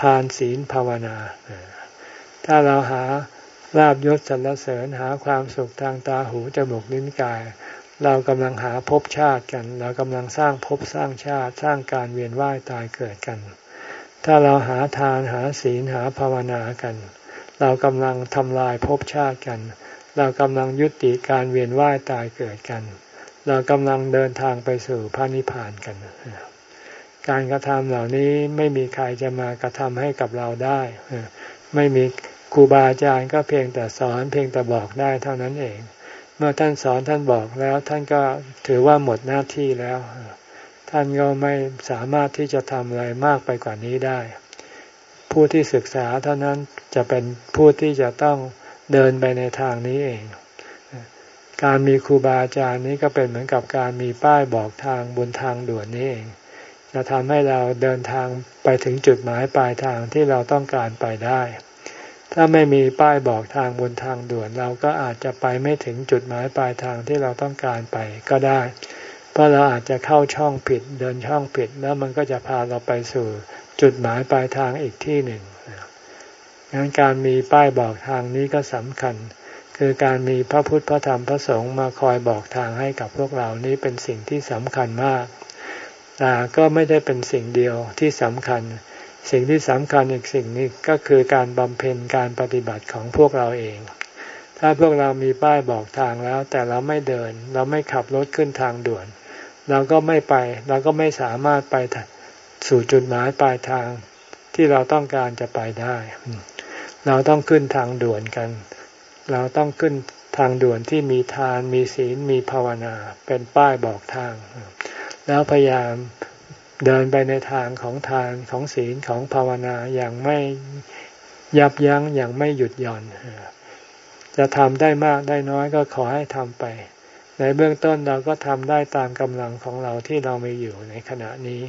[SPEAKER 1] ทานศีลภาวนา ถ้าเราหา ลาบยศสรรเสริญหาความสุขทางตาหูจมูกลิ้นกาย เรากำลังหาภพชาติกัน เรากำลังสร้างภพสร้างชาติสร้างการเวียนว่ายตายเกิดกัน ถ้าเราหาทานหาศีลหาภาวนากัน เรากำลังทำลายภพชาติกัน เรากำลังยุติการเวียนว่ายตายเกิดกัน เรากำลังเดินทางไปสู่พระนิพพานกัน การกระทำเหล่านี้ไม่มีใครจะมากระทำให้กับเราได้ไม่มี ครูบาอาจารย์ก็เพียงแต่สอนเพียงแต่บอกได้เท่านั้นเอง เมื่อท่านสอนท่านบอกแล้วท่านก็ถือว่าหมดหน้าที่แล้ว ท่านก็ไม่สามารถที่จะทำอะไรมากไปกว่านี้ได้ ผู้ที่ศึกษาเท่านั้นจะเป็นผู้ที่จะต้องเดินไปในทางนี้เอง การมีครูบาอาจารย์นี้ก็เป็นเหมือนกับการมีป้ายบอกทางบนทางด่วนนี้เองจะทำให้เราเดินทางไปถึงจุดหมายปลายทางที่เราต้องการไปได้ ถ้าไม่มีป้ายบอกทางบนทางด่วน เราก็อาจจะไปไม่ถึงจุดหมายปลายทางที่เราต้องการไปก็ได้ เพราะเราอาจจะเข้าช่องผิดเดินช่องผิดแล้วมันก็จะพาเราไปสู่จุดหมายปลายทางอีกที่หนึ่งงั้นการมีป้ายบอกทางนี้ก็สำคัญ คือการมีพระพุทธพระธรรมพระสงฆ์มาคอยบอกทางให้กับพวกเรานี้เป็นสิ่งที่สำคัญมากแต่ก็ไม่ได้เป็นสิ่งเดียวที่สำคัญ สิ่งที่สำคัญอีกสิ่งนี้ก็คือการบำเพ็ญการปฏิบัติของพวกเราเอง ถ้าพวกเรามีป้ายบอกทางแล้ว แต่เราไม่เดิน เราไม่ขับรถขึ้นทางด่วน เราก็ไม่ไป เราก็ไม่สามารถไปสู่จุดหมายปลายทางที่เราต้องการจะไปได้ เราต้องขึ้นทางด่วนกัน เราต้องขึ้นทางด่วนที่มีทาน มีศีล มีภาวนา เป็นป้ายบอกทาง แล้วพยายาม เดินไปในทางของทานของศีลของภาวนาอย่างไม่ยับยั้งอย่างไม่หยุดหย่อน จะทำได้มากได้น้อยก็ขอให้ทำไป ในเบื้องต้นเราก็ทำได้ตามกำลังของเราที่เรามีอยู่ในขณะนี้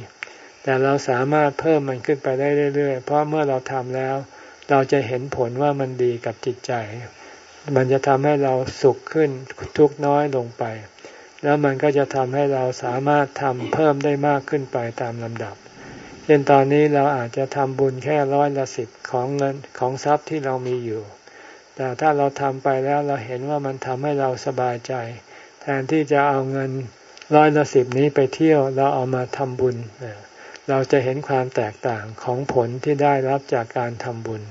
[SPEAKER 1] แต่เราสามารถเพิ่มมันขึ้นไปได้เรื่อย ๆ เพราะเมื่อเราทำแล้ว เราจะเห็นผลว่ามันดีกับจิตใจ มันจะทำให้เราสุขขึ้นทุกน้อยลงไป แล้วมันก็จะทำให้เราสามารถทำเพิ่มได้มากขึ้นไปตามลำดับ เช่นตอนนี้เราอาจจะทำบุญแค่ร้อยละสิบของเงินของทรัพย์ที่เรามีอยู่ แต่ถ้าเราทำไปแล้วเราเห็นว่ามันทำให้เราสบายใจ แทนที่จะเอาเงินร้อยละสิบนี้ไปเที่ยวเราเอามาทำบุญ เราจะเห็นความแตกต่างของผลที่ได้รับจากการทำบุญ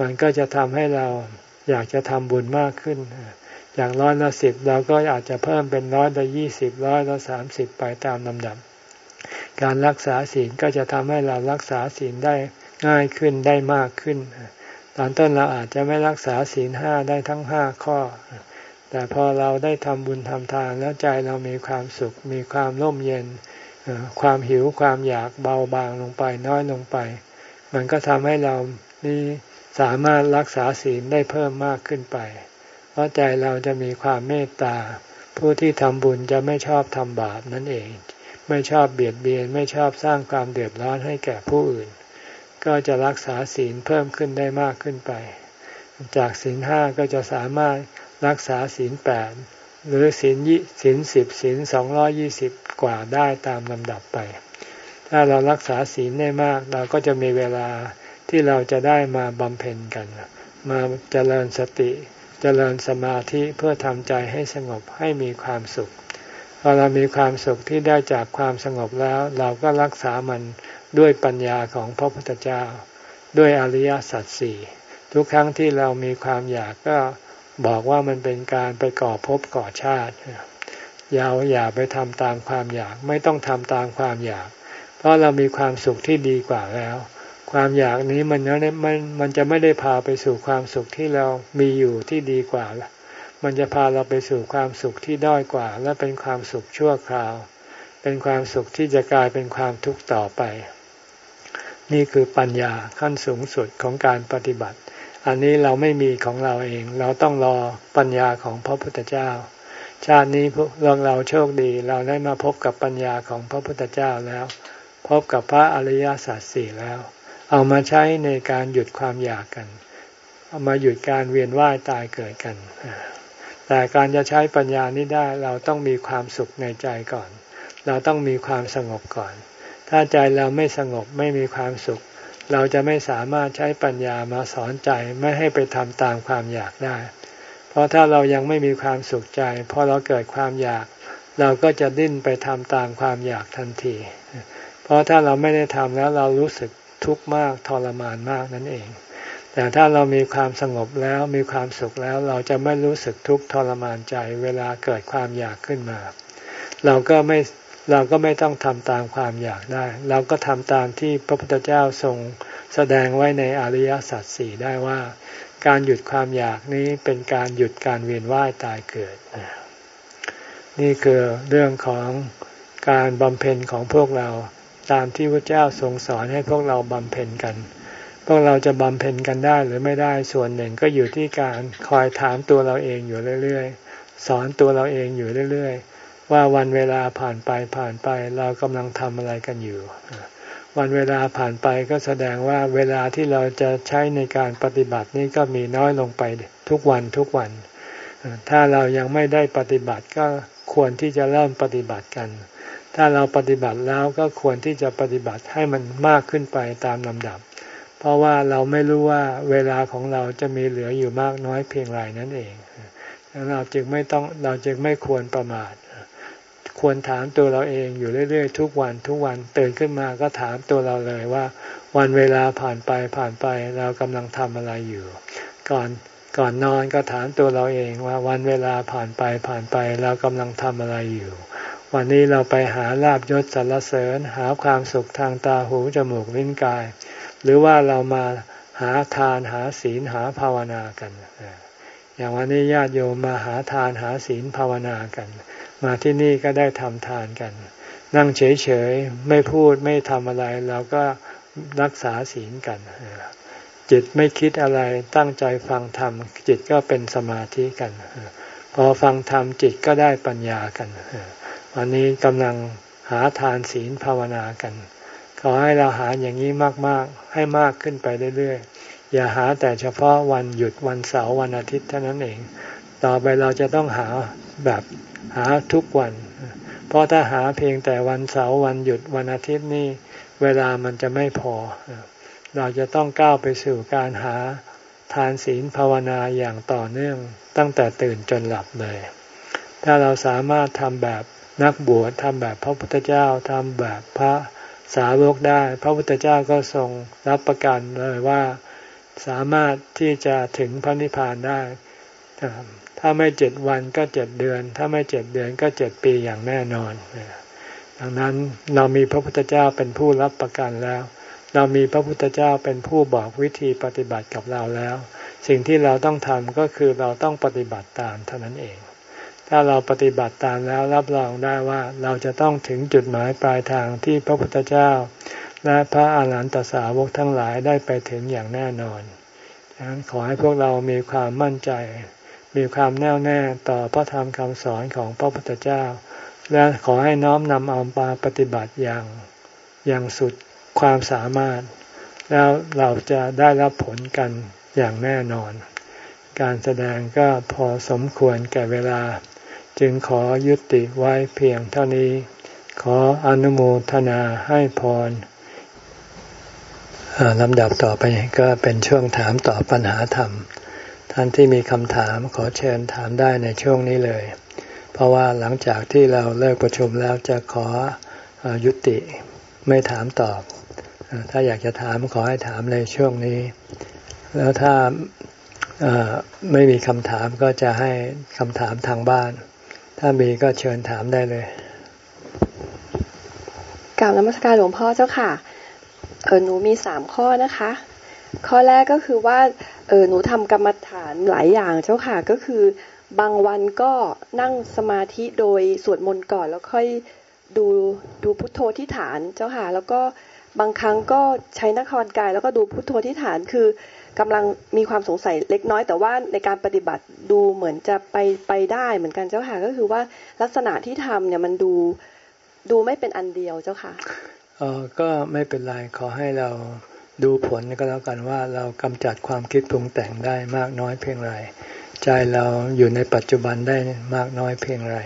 [SPEAKER 1] มันก็จะทำให้เราอยากจะทำบุญมากขึ้น อย่างร้อยละสิบเราก็อาจจะเพิ่มเป็นร้อยละยี่สิบร้อยละสามสิบไปตามลำดับ การรักษาศีลก็จะทำให้เรารักษาศีลได้ง่ายขึ้นได้มากขึ้น ตอนต้นเราอาจจะไม่รักษาศีลห้าได้ทั้งห้าข้อ แต่พอเราได้ทำบุญทำทานแล้วใจเรามีความสุข มีความร่มเย็น ความหิวความอยากเบาบางลงไปน้อยลงไป มันก็ทำให้เรานี่สามารถรักษาศีลได้เพิ่มมากขึ้นไป เพราะใจเราจะมีความเมตตา ผู้ที่ทำบุญจะไม่ชอบทำบาปนั่นเอง ไม่ชอบเบียดเบียนไม่ชอบสร้างความเดือดร้อนให้แก่ผู้อื่น ก็จะรักษาศีลเพิ่มขึ้นได้มากขึ้นไป จากศีลห้าก็จะสามารถรักษาศีลแปดหรือศีลยี่ศีลสิบศีลสองร้อยี่สิบกว่าได้ตามลำดับไป ถ้าเรารักษาศีลได้มาก เราก็จะมีเวลาที่เราจะได้มาบำเพ็ญกัน มาเจริญสติ เจริญสมาธิเพื่อทำใจให้สงบให้มีความสุขพอเรามีความสุขที่ได้จากความสงบแล้ว เราก็รักษามันด้วยปัญญาของพระพุทธเจ้า ด้วยอริยสัจสี่ทุกครั้งที่เรามีความอยากก็บอกว่ามันเป็นการไปก่อภพก่อชาติยาวอย่าไปทำตามความอยาก ไม่ต้องทำตามความอยาก เพราะเรามีความสุขที่ดีกว่าแล้ว ความอยากนี้มันมันมันจะไม่ได้พาไปสู่ความสุขที่เรามีอยู่ที่ดีกว่าละมันจะพาเราไปสู่ความสุขที่ด้อยกว่า และเป็นความสุขชั่วคราว เป็นความสุขที่จะกลายเป็นความทุกข์ต่อไป นี่คือปัญญาขั้นสูงสุดของการปฏิบัติ อันนี้เราไม่มีของเราเอง เราต้องรอปัญญาของพระพุทธเจ้า ชาตินี้พวกเราโชคดี เราได้มาพบกับปัญญาของพระพุทธเจ้าแล้ว พบกับพระอริยสัจสี่แล้ว เอามาใช้ในการหยุดความอยากกัน เอามาหยุดการเวียนว่ายตายเกิดกัน แต่การจะใช้ปัญญานี้ได้เราต้องมีความสุขในใจก่อน เราต้องมีความสงบก่อน ถ้าใจเราไม่สงบไม่มีความสุข เราจะไม่สามารถใช้ปัญญามาสอนใจไม่ให้ไปทำตามความอยากได้ เพราะถ้าเรายังไม่มีความสุขใจพอเราเกิดความอยากเราก็จะดิ้นไปทำตามความอยากทันที เพราะถ้าเราไม่ได้ทำแล้วเรารู้สึก ทุกข์มากทรมานมากนั่นเอง แต่ถ้าเรามีความสงบแล้วมีความสุขแล้วเราจะไม่รู้สึกทุกข์ทรมานใจเวลาเกิดความอยากขึ้นมา เราก็ไม่เราก็ไม่ต้องทำตามความอยากได้ เราก็ทำตามที่พระพุทธเจ้าทรงแสดงไว้ในอริยสัจสี่ได้ว่า การหยุดความอยากนี้เป็นการหยุดการเวียนว่ายตายเกิด นี่คือเรื่องของการบำเพ็ญของพวกเรา ตามที่พระเจ้าทรงสอนให้พวกเราบำเพ็ญกัน พวกเราจะบำเพ็ญกันได้หรือไม่ได้ส่วนหนึ่งก็อยู่ที่การคอยถามตัวเราเองอยู่เรื่อยๆ สอนตัวเราเองอยู่เรื่อยๆ ว่าวันเวลาผ่านไปผ่านไปเรากำลังทำอะไรกันอยู่ วันเวลาผ่านไปก็แสดงว่าเวลาที่เราจะใช้ในการปฏิบัตินี้ก็มีน้อยลงไปทุกวันทุกวัน ถ้าเรายังไม่ได้ปฏิบัติก็ควรที่จะเริ่มปฏิบัติกัน ถ้าเราปฏิบัติแล้วก็ควรที่จะปฏิบัติให้มันมากขึ้นไปตามลำดับ เพราะว่าเราไม่รู้ว่าเวลาของเราจะมีเหลืออยู่มากน้อยเพียงไรนั่นเองเราจึงไม่ต้องเราจึงไม่ควรประมาท ควรถามตัวเราเองอยู่เรื่อยๆ ทุกวันทุกวันตื่นขึ้นมาก็ถามตัวเราเลยว่า วันเวลาผ่านไปผ่านไปเรากำลังทำอะไรอยู่ ก่อนก่อนนอนก็ถามตัวเราเองว่าวันเวลาผ่านไปผ่านไปเรากำลังทำอะไรอยู่ วันนี้เราไปหาลาบยศสรรเสริญ หาความสุขทางตาหูจมูกลิ้นกาย หรือว่าเรามาหาทานหาศีลหาภาวนากัน อย่างวันนี้ญาติโยมมาหาทานหาศีลภาวนากัน มาที่นี่ก็ได้ทำทานกัน นั่งเฉยๆ ไม่พูดไม่ทำอะไร เราก็รักษาศีลกัน จิตไม่คิดอะไรตั้งใจฟังธรรม จิตก็เป็นสมาธิกัน พอฟังธรรมจิตก็ได้ปัญญากัน วันนี้กำลังหาทานศีลภาวนากัน ขอให้เราหาอย่างนี้มากๆ ให้มากขึ้นไปเรื่อยๆ อย่าหาแต่เฉพาะวันหยุดวันเสาร์วันอาทิตย์เท่านั้นเอง ต่อไปเราจะต้องหาแบบหาทุกวัน เพราะถ้าหาเพียงแต่วันเสาร์วันหยุดวันอาทิตย์นี่เวลามันจะไม่พอ เราจะต้องก้าวไปสู่การหาทานศีลภาวนาอย่างต่อเนื่องตั้งแต่ตื่นจนหลับเลย ถ้าเราสามารถทำแบบ นักบวชทำแบบพระพุทธเจ้าทำแบบพระสาวกได้ พระพุทธเจ้าก็ทรงรับประกันเลยว่าสามารถที่จะถึงพระนิพพานได้ ถ้าไม่เจ็ดวันก็เจ็ดเดือน ถ้าไม่เจ็ดเดือนก็เจ็ดปีอย่างแน่นอน ดังนั้นเรามีพระพุทธเจ้าเป็นผู้รับประกันแล้ว เรามีพระพุทธเจ้าเป็นผู้บอกวิธีปฏิบัติกับเราแล้ว สิ่งที่เราต้องทำก็คือเราต้องปฏิบัติตามเท่านั้นเอง ถ้าเราปฏิบัติตามแล้วรับรองได้ว่าเราจะต้องถึงจุดหมายปลายทางที่พระพุทธเจ้า และพระอาหารหันตสาวกทั้งหลายได้ไปถึงอย่างแน่นอนดังนั้นขอให้พวกเรามีความมั่นใจ มีความแน่วแน่ต่อพระธรรมคำสอนของพระพุทธเจ้า และขอให้น้อมนำเอามาปฏิบัติอย่างอย่างสุดความสามารถ แล้วเราจะได้รับผลกันอย่างแน่นอน การแสดงก็พอสมควรแก่เวลา จึงขอยุติไว้เพียงเท่านี้ ขออนุโมทนาให้พรลำดับต่อไปก็เป็นช่วงถามตอบปัญหาธรรม ท่านที่มีคำถามขอเชิญถามได้ในช่วงนี้เลย เพราะว่าหลังจากที่เราเลิกประชุมแล้วจะขอยุติไม่ถามตอบ ถ้าอยากจะถามขอให้ถามในช่วงนี้ แล้วถ้าไม่มีคำถามก็จะให้คำถามทางบ้าน ถ้ามีก็เชิญถามได้เลย
[SPEAKER 2] กล่าวนมัสการหลวงพ่อเจ้าค่ะเออหนูมีสามข้อนะคะ ข้อแรกก็คือว่าเออหนูทำกรรมฐานหลายอย่างเจ้าค่ะก็คือบางวันก็นั่งสมาธิโดยสวดมนต์ก่อนแล้วค่อยดูดูพุทโธที่ฐานเจ้าค่ะแล้วก็บางครั้งก็ใช้นครกายแล้วก็ดูพุทโธที่ฐานคือ กำลังมีความสงสัยเล็กน้อย แต่ว่าในการปฏิบัติดูเหมือนจะไปไปได้เหมือนกันเจ้าค่ะก็คือว่าลักษณะที่ทำเนี่ยมันดูดูไม่เป็นอันเดียวเจ้าค่ะ
[SPEAKER 1] เออก็ไม่เป็นไรขอให้เราดูผลก็แล้วกันว่าเรากำจัดความคิดปรุงแต่งได้มากน้อยเพียงไรใจเราอยู่ในปัจจุบันได้มากน้อยเพียงไร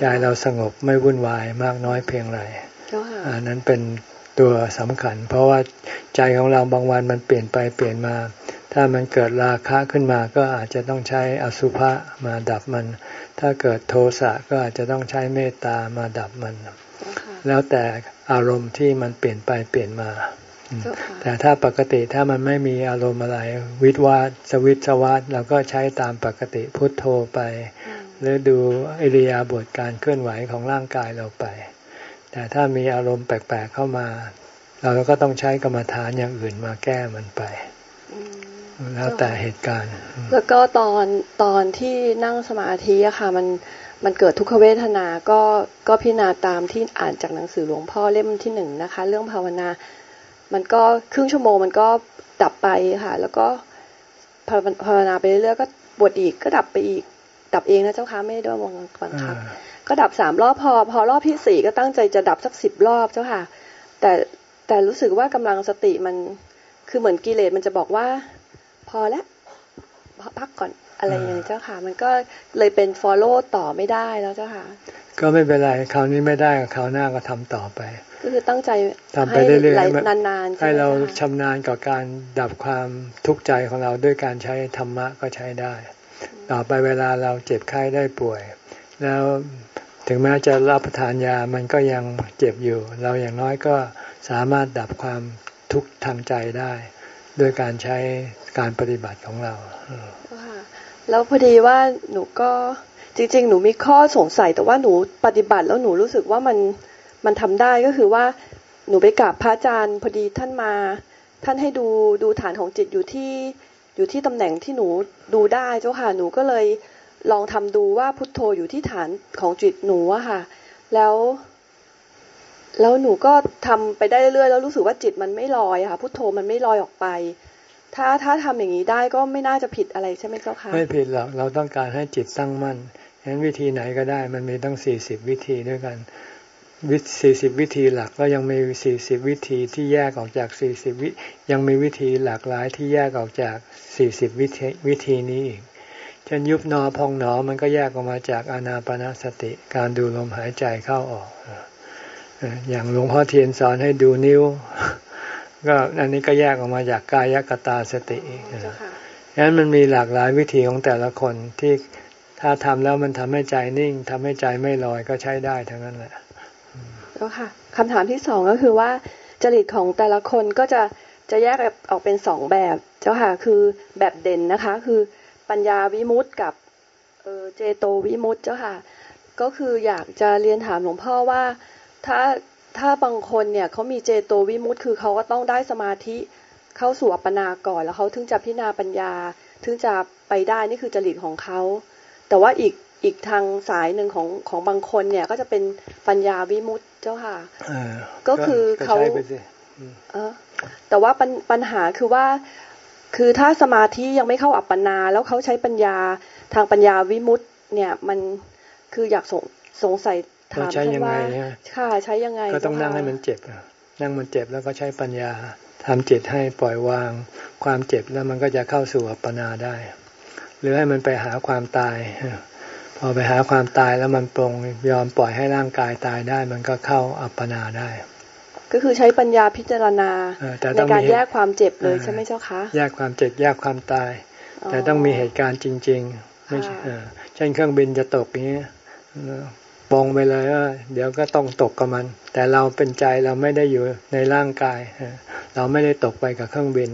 [SPEAKER 1] ใจเราสงบไม่วุ่นวายมากน้อยเพียงไรอันนั้นเป็น ตัวสำคัญ เพราะว่าใจของเราบางวันมันเปลี่ยนไปเปลี่ยนมา ถ้ามันเกิดราคะขึ้นมาก็อาจจะต้องใช้อสุภะมาดับมัน ถ้าเกิดโทสะก็อาจจะต้องใช้เมตตามาดับมัน แล้วแต่อารมณ์ที่มันเปลี่ยนไปเปลี่ยนมา แต่ถ้าปกติถ้ามันไม่มีอารมณ์อะไร วิทวาสวิตสวัสเราก็ใช้ตามปกติพุทโธไป หรือดูอิริยาบถการเคลื่อนไหวของร่างกายเราไป แต่ถ้ามีอารมณ์แปลกๆเข้ามา เราก็ต้องใช้กรรมฐานอย่างอื่นมาแก้มันไปแล้วแต่เหตุการณ์
[SPEAKER 2] แล้วก็ตอนตอนที่นั่งสมาธิอะค่ะ มันมันเกิดทุกขเวทนาก็ก็พิจารณาตามที่อ่านจากหนังสือหลวงพ่อเล่มที่หนึ่งนะคะ เรื่องภาวนา มันก็ครึ่งชั่วโมงมันก็ดับไปค่ะ แล้วก็ภาวนาไปเรื่อยๆก็ปวดอีกก็ดับไปอีกดับเองนะเจ้าค่ะไม่ได้ด้วยบังคับ ก็ดับสามรอบพอ พอรอบที่สี่ก็ตั้งใจจะดับสักสิบรอบเจ้าค่ะ แต่แต่รู้สึกว่ากำลังสติมันคือเหมือนกิเลสมันจะบอกว่า พอแล้วพักก่อนอะไรอย่างนี้เจ้าค่ะ มันก็เลยเป็นฟอลโล่ต่อไม่ได้แล้วเจ้าค่ะ
[SPEAKER 1] ก็ไม่เป็นไรคราวนี้ไม่ได้คราวหน้าก็ทำต่อไป
[SPEAKER 2] ก็คือตั้งใจ
[SPEAKER 1] ทำไปเรื่อย
[SPEAKER 2] ๆนานๆ
[SPEAKER 1] ให้เราชำนาญกับการดับความทุกข์ใจของเราด้วยการใช้ธรรมะก็ใช้ได้ ต่อไปเวลาเราเจ็บไข้ได้ป่วย แล้วถึงแม้จะรับประทานยามันก็ยังเจ็บอยู่ เราอย่างน้อยก็สามารถดับความทุกข์ทางใจได้ด้วยการใช้การปฏิบัติของเรา
[SPEAKER 2] แล้วพอดีว่าหนูก็จริง ๆ หนูมีข้อสงสัยแต่ว่าหนูปฏิบัติแล้วหนูรู้สึกว่ามันมันทำได้ก็คือว่าหนูไปกราบพระอาจารย์พอดีท่านมา ท่านให้ดูดูฐานของจิตอยู่ที่อยู่ที่ตำแหน่งที่หนูดูได้เจ้าค่ะหนูก็เลย ลองทำดูว่าพุทโธอยู่ที่ฐานของจิตหนูอะค่ะ แล้วแล้วหนูก็ทำไปได้เรื่อยๆแล้วรู้สึกว่าจิตมันไม่ลอยค่ะพุทโธมันไม่ลอยออกไป ถ้าถ้าทำอย่างนี้ได้ก็ไม่น่าจะผิดอะไรใช่ไหมเจ้าค่ะ
[SPEAKER 1] ไม่ผิดหรอกเราต้องการให้จิตตั้งมั่นฉะนั้นวิธีไหนก็ได้ มันมีตั้งสี่สิบวิธีด้วยกันวิสี่สิบวิธีหลักก็ยังมีสี่สิบวิธีที่แยกออกจากสี่สิบวิยังมีวิธีหลากหลายที่แยกออกจากสี่สิบวิธีวิธีนี้อีก ช่นยุบนอพองหนอมันก็แยกออกมาจากอานาปนาสติการดูลมหายใจเข้าออก อย่างหลวงพ่อเทียนสอนให้ดูนิ้ว ก็อันนี้ก็แยกออกมาจากกายกตาสติฉะนั้นมันมีหลากหลายวิธีของแต่ละคนที่ถ้าทำแล้วมันทำให้ใจนิ่งทำให้ใจไม่ลอยก็ใช้ได้ทั้งนั้นแหละ
[SPEAKER 2] ก็ค่ะคำถามที่สองก็คือว่าจริตของแต่ละคนก็จะจะแยกออกเป็นสองแบบเจ้าค่ะคือแบบเด่นนะคะ คือ ปัญญาวิมุตต์กับเออเจโตวิมุตต์เจ้าค่ะ ก็คืออยากจะเรียนถามหลวงพ่อว่าถ้าถ้าบางคนเนี่ยเขามีเจโตวิมุตต์คือเขาก็ต้องได้สมาธิเข้าสู่อัปปนาก่อนแล้วเขาถึงจะพิจารณาปัญญา ถึงจะไปได้นี่คือจริตของเขาแต่ว่าอีกอีกทางสายหนึ่งของของบางคนเนี่ย ก็จะเป็นปัญญาวิมุตต์เจ้าค่ะก็คือเขาเออแต่ว่าปัญปัญหาคือว่า คือถ้าสมาธิยังไม่เข้าอัปปนา แล้วเขาใช้ปัญญาทางปัญญาวิมุตต์เนี่ยมันคืออยากสงสงสัยถามท่านว่าค่ะใช้ยังไง
[SPEAKER 1] ก็ต้องนั่งให้มันเจ็บนั่งมันเจ็บแล้วก็ใช้ปัญญาทำจิตให้ปล่อยวางความเจ็บแล้วมันก็จะเข้าสู่อัปปนาได้ หรือให้มันไปหาความตาย พอไปหาความตายแล้วมันปรงยอมปล่อยให้ร่างกายตายได้ มันก็เข้าอัปปนาได้
[SPEAKER 2] ก็คือใช้ปัญญาพิจารณาในการแยกความเจ็บเลยใช่ไหมเจ้าคะ
[SPEAKER 1] แยกความเจ็บแยกความตาย แต่ต้องมีเหตุการณ์จริง ๆ ไม่ใช่เช่นเครื่องบินจะตกอย่างนี้ปองไปเลยว่าเดี๋ยวก็ต้องตกกับมัน แต่เราเป็นใจเราไม่ได้อยู่ในร่างกาย เราไม่ได้ตกไปกับเครื่องบิน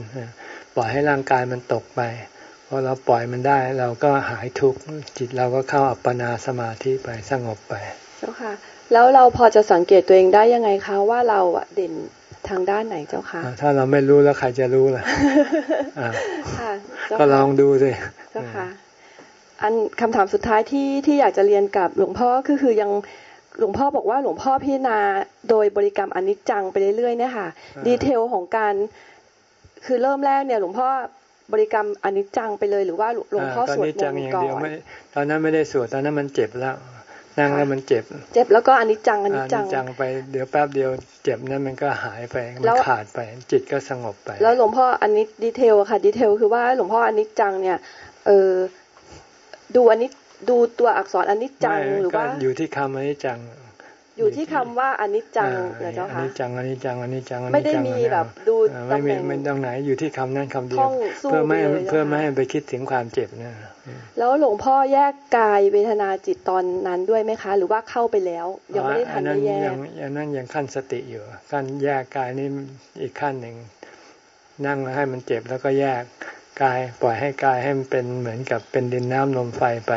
[SPEAKER 1] ปล่อยให้ร่างกายมันตกไปพอเราปล่อยมันได้เราก็หายทุกข์จิตเราก็เข้าอัปปนาสมาธิไปสงบไป
[SPEAKER 2] เจ้าค่ะ แล้วเราพอจะสังเกตตัวเองได้ยังไงคะว่าเราเด่นทางด้านไหนเจ้าค่ะ
[SPEAKER 1] ถ้าเราไม่รู้แล้วใครจะรู้ล่ะก็ลองดูสิ
[SPEAKER 2] เจ้าค่ะอันคำถามสุดท้ายที่ที่อยากจะเรียนกับหลวงพ่อก็คือยังหลวงพ่อบอกว่าหลวงพ่อพิจารณาโดยบริกรรมอนิจจังไปเรื่อยๆเนี่ยค่ะ ดีเทลของการ คือเริ่มแรกเนี่ย หลวงพ่อบริกรรมอนิจจังไปเลยหรือว่าหลวงพ่อสวดมนต์ก่อน
[SPEAKER 1] ตอนนั้นไม่ได้สวดตอนนั้นมันเจ็บแล้ว นั่งแล้วมันเจ็บ
[SPEAKER 2] เจ็บแล้วก็อนิจจังอนิจจัง
[SPEAKER 1] จังไปเดี๋ยวแป๊บเดียวเจ็บนั้นมันก็หายไปมันขาดไปจิตก็สงบไป
[SPEAKER 2] แล้วหลวงพ่ออันนี้ดีเทลค่ะดีเทลคือว่าหลวงพ่ออนิจจังเนี่ยเออดูอันนี้ดูตัวอักษรอนิจจังหรือว่า
[SPEAKER 1] อยู่ที่คำอนิจจัง
[SPEAKER 2] อยู่ที่คำว่าอนิจจังเหรอเจ้าคะอนิ
[SPEAKER 1] จจังอนิจจังอนิจจัง
[SPEAKER 2] ไม่ได้มีแบบดู
[SPEAKER 1] ตำแหน่งไม่ตรงไหนอยู่ที่คำนั้นคำเดียวเพื่อไม่เพื่อไม่ให้ไปคิดถึงความเจ็บนะ
[SPEAKER 2] แล้วหลวงพ่อแยกกายเวทนาจิตตอนนั้นด้วยไหมคะ หรือว่าเข้าไปแล้วยังไม่ได้ทันได้แยก
[SPEAKER 1] ยังนั่นยังขั้นสติอยู่ขั้นแยกกายนี่อีกขั้นหนึ่งนั่งให้มันเจ็บแล้วก็แยกกายปล่อยให้กายให้มันเป็นเหมือนกับเป็นดินน้ำลมไฟไป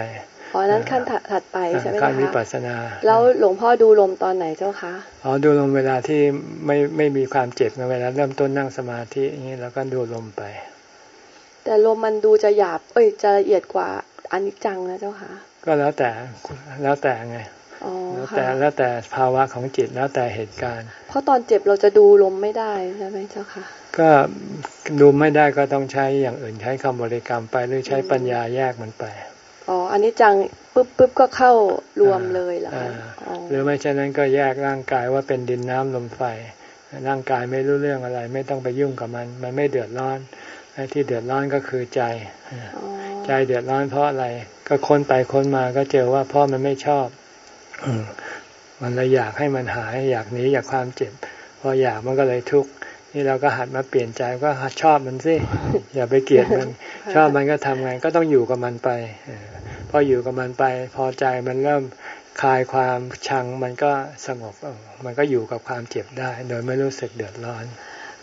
[SPEAKER 2] อ๋อนั้นขั้นถัดไปใช่ไหมคะ
[SPEAKER 1] ขั้นวิปัสสนา
[SPEAKER 2] แล้วหลวงพ่อดูลมตอนไหนเจ้าคะ
[SPEAKER 1] อ๋อดูลมเวลาที่ไม่ไม่มีความเจ็บเวลาเริ่มต้นนั่งสมาธิอย่างนี้แล้วก็ดูลมไป
[SPEAKER 2] แต่ลมมันดูจะหยาบ เอ้ยจะละเอียดกว่าอนิจจังนะเจ้าคะ
[SPEAKER 1] ก็แล้วแต่แล้วแต่ไงแล้วแต่แล้วแต่ภาวะของจิตแล้วแต่เหตุการณ์
[SPEAKER 2] เพราะตอนเจ็บเราจะดูลมไม่ได้ใช่ไหมเจ้าคะ
[SPEAKER 1] ก็ดูไม่ได้ก็ต้องใช้อย่างอื่นใช้คำบริกรรมไปหรือใช้ปัญญาแยกมันไป
[SPEAKER 2] อ๋ออันนี้จังปุ๊บปุ๊บก็เข้ารวมเลยเหรอคะ
[SPEAKER 1] หรือไม่เช่นนั้นก็แยกร่างกายว่าเป็นดินน้ำลมไฟ ร่างกายไม่รู้เรื่องอะไร ไม่ต้องไปยุ่งกับมัน มันไม่เดือดร้อนที่เดือดร้อนก็คือใจ ใจเดือดร้อนเพราะอะไร ก็ค้นไปค้นมาก็เจอว่าพ่อมันไม่ชอบมันเลยอยากให้มันหาย อยากหนีอยากความเจ็บ พออยากมันก็เลยทุกข์ นี่เราก็หัดมาเปลี่ยนใจก็หัดชอบมันสิอย่าไปเกลียดมัน ชอบมันก็ทำไงก็ต้องอยู่กับมันไปพออยู่กับมันไป พอใจมันเริ่มคลายความชังมันก็สงบมันก็อยู่กับความเจ็บได้ โดยไม่รู้สึกเดือดร้อน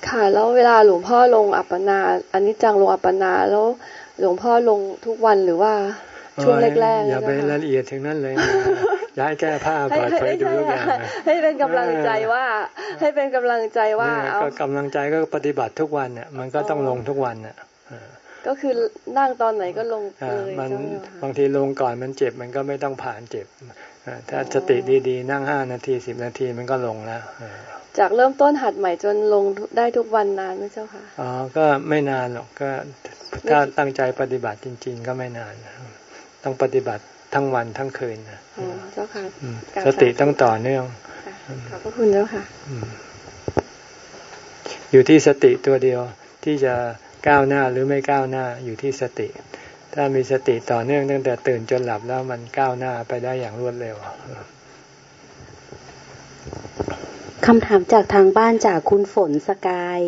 [SPEAKER 2] ค่ะแล้วเวลาหลวงพ่อลงอัปปนา อันนี้จังลงอัปปนาแล้วหลวงพ่อลงทุกวันหรือว่า ช่วงแรกๆ
[SPEAKER 1] อย่าไปรายละเอียดถึงนั้นเลยย้ายแก้ผ้าเปิดเผยดูทุกอย่าง
[SPEAKER 2] ให้เป็นกำลังใจว่า ให้เป็นกำลังใจว่า
[SPEAKER 1] เอากำลังใจก็ปฏิบัติทุกวันเนี่ยมันก็ต้องลงทุกวันเนี่ย
[SPEAKER 2] ก็คือนั่งตอนไหนก็ลงเลย
[SPEAKER 1] มันบางทีลงก่อนมันเจ็บมันก็ไม่ต้องผ่านเจ็บถ้าสติดีๆ นั่งห้านาทีสิบนาทีมันก็ลงแล้ว
[SPEAKER 2] จากเริ่มต้นหัดใหม่จนลงได้ทุกวันนานไหมเจ้าค่ะ
[SPEAKER 1] อ๋อก็ไม่นานหรอกก็ถ้าตั้งใจปฏิบัติจริง ๆ ก็ไม่นาน ต้องปฏิบัติทั้งวันทั้งคืน
[SPEAKER 2] นะเจ้าค่ะ
[SPEAKER 1] สติต้องต่อเนื่อง
[SPEAKER 2] ขอบพระคุณเจ้าค่ะ
[SPEAKER 1] อยู่ที่สติตัวเดียวที่จะก้าวหน้าหรือไม่ก้าวหน้าอยู่ที่สติ ถ้ามีสติต่อเนื่องตั้งแต่ตื่นจนหลับแล้วมันก้าวหน้าไปได้อย่างรวดเร็ว
[SPEAKER 3] คำถามจากทางบ้านจากคุณฝนสกาย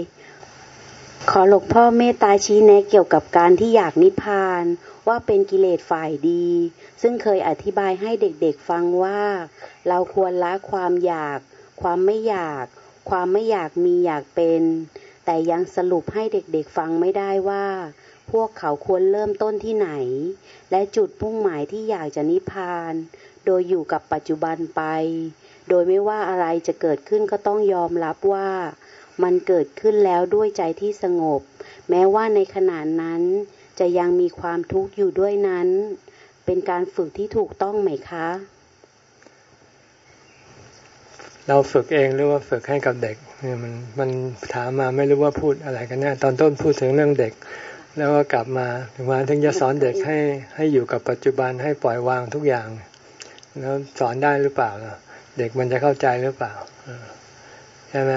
[SPEAKER 3] ขอหลวงพ่อเมตตาชี้แนะเกี่ยวกับการที่อยากนิพพาน ว่าเป็นกิเลสฝ่ายดี ซึ่งเคยอธิบายให้เด็กๆฟังว่า เราควรละความอยาก ความไม่อยาก ความไม่อยากมีอยากเป็น แต่ยังสรุปให้เด็กๆฟังไม่ได้ว่า พวกเขาควรเริ่มต้นที่ไหน และจุดพุ่งหมายที่อยากจะนิพพาน โดยอยู่กับปัจจุบันไป โดยไม่ว่าอะไรจะเกิดขึ้นก็ต้องยอมรับว่ามันเกิดขึ้นแล้วด้วยใจที่สงบ แม้ว่าในขณะนั้น จะยังมีความทุกข์อยู่ด้วยนั้น เป็นการฝึกที่ถูกต้องไหมคะ
[SPEAKER 1] เราฝึกเองหรือว่าฝึกให้กับเด็กเนี่ยมันมันถามมาไม่รู้ว่าพูดอะไรกันแน่ตอนต้นพูดถึงเรื่องเด็ก แล้วก็กลับมาถึงวันถึงจะสอนเด็กให้ให้อยู่กับปัจจุบันให้ปล่อยวางทุกอย่าง แล้วสอนได้หรือเปล่าเด็กมันจะเข้าใจหรือเปล่าใช่ไหม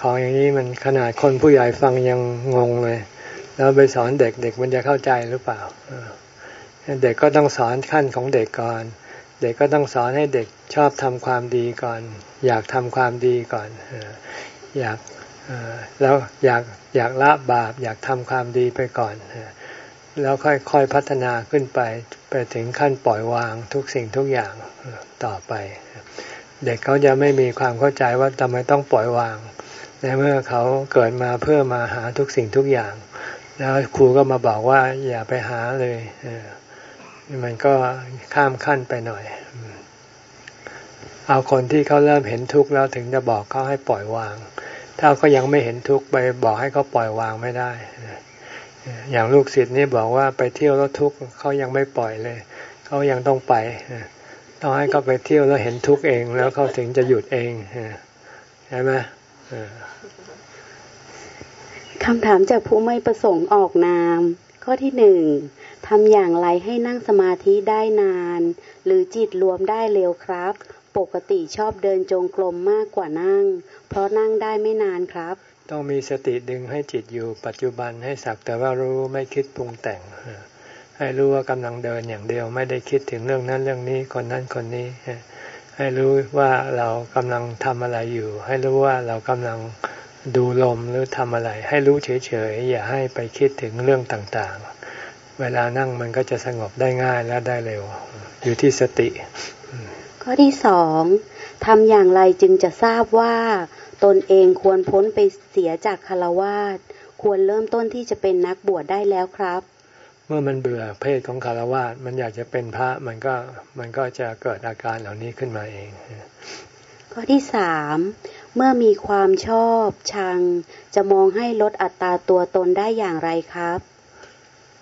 [SPEAKER 1] ของอย่างนี้มันขนาดคนผู้ใหญ่ฟังยังงงเลย แล้วไปสอนเด็กเด็กมันจะเข้าใจหรือเปล่าเด็กก็ต้องสอนขั้นของเด็กก่อน เด็กก็ต้องสอนให้เด็กชอบทำความดีก่อน อยากทำความดีก่อนอยากแล้วอยากอยากละบาป อยากทำความดีไปก่อนแล้วค่อยๆพัฒนาขึ้นไปไปถึงขั้นปล่อยวางทุกสิ่งทุกอย่างต่อไป เด็กเขาจะไม่มีความเข้าใจว่าทำไมต้องปล่อยวางในเมื่อเขาเกิดมาเพื่อมาหาทุกสิ่งทุกอย่าง แล้วครูก็มาบอกว่า อย่าไปหาเลยมันก็ข้ามขั้นไปหน่อย เอาคนที่เขาเริ่มเห็นทุกข์แล้วถึงจะบอกเขาให้ปล่อยวาง ถ้าเขายังไม่เห็นทุกข์ไปบอกให้เขาปล่อยวางไม่ได้อย่างลูกศิษย์นี่บอกว่าไปเที่ยวแล้วทุกข์เขายังไม่ปล่อยเลยเขายังต้องไปต้องให้เขาไปเที่ยวแล้วเห็นทุกข์เอง แล้วเขาถึงจะหยุดเองใช่ไหม
[SPEAKER 3] คำถามจากผู้ไม่ประสงค์ออกนาม ข้อที่หนึ่งทำอย่างไรให้นั่งสมาธิได้นาน หรือจิตรวมได้เร็วครับ ปกติชอบเดินจงกรมมากกว่านั่ง เพราะนั่งได้ไม่นานครับ
[SPEAKER 1] ต้องมีสติดึงให้จิตอยู่ปัจจุบันให้สักแต่ว่ารู้ไม่คิดปรุงแต่ง ให้รู้ว่ากำลังเดินอย่างเดียวไม่ได้คิดถึงเรื่องนั้นเรื่องนี้คนนั้นคนนี้ ให้รู้ว่าเรากำลังทำอะไรอยู่ ให้รู้ว่าเรากำลัง ดูลมหรือทำอะไร ให้รู้เฉยๆ อย่าให้ไปคิดถึงเรื่องต่างๆ เวลานั่งมันก็จะสงบได้ง่ายและได้เร็ว อยู่ที่สติ
[SPEAKER 3] ข้อที่สองทำอย่างไรจึงจะทราบว่า ตนเองควรพ้นไปเสียจากคารวาสควรเริ่มต้นที่จะเป็นนักบวชได้แล้วครับ
[SPEAKER 1] เมื่อมันเบื่อเพศของคารวะมันอยากจะเป็นพระมันก็มันก็จะเกิดอาการเหล่านี้ขึ้นมาเอง
[SPEAKER 3] ข้อที่สาม เมื่อมีความชอบชัง จะมองให้ลดอัตราตัวตนได้อย่างไรครับ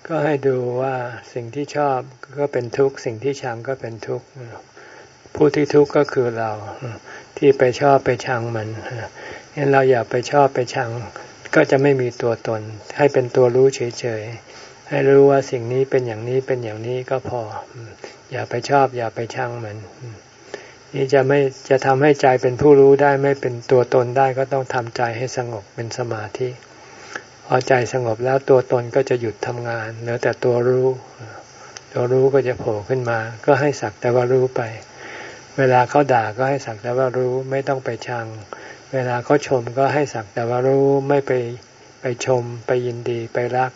[SPEAKER 1] ก็ให้ดูว่าสิ่งที่ชอบก็เป็นทุกข์ สิ่งที่ชังก็เป็นทุกข์ผู้ที่ทุกข์ก็คือเราที่ไปชอบไปชังมันงั้นเราอย่าไปชอบไปชัง ก็จะไม่มีตัวตน ให้เป็นตัวรู้เฉยๆให้รู้ว่าสิ่งนี้เป็นอย่างนี้เป็นอย่างนี้ก็พอ อย่าไปชอบอย่าไปชังมัน นี่จะไม่จะทำให้ใจเป็นผู้รู้ได้ไม่เป็นตัวตนได้ก็ต้องทำใจให้สงบเป็นสมาธิ พอใจสงบแล้วตัวตนก็จะหยุดทำงานเหลือแต่ตัวรู้ ตัวรู้ก็จะโผล่ขึ้นมา ก็ให้สักแต่ว่ารู้ไป เวลาเขาด่าก็ให้สักแต่ว่ารู้ไม่ต้องไปชัง เวลาเขาชมก็ให้สักแต่ว่ารู้ไม่ไปไปชม ไปยินดีไปรัก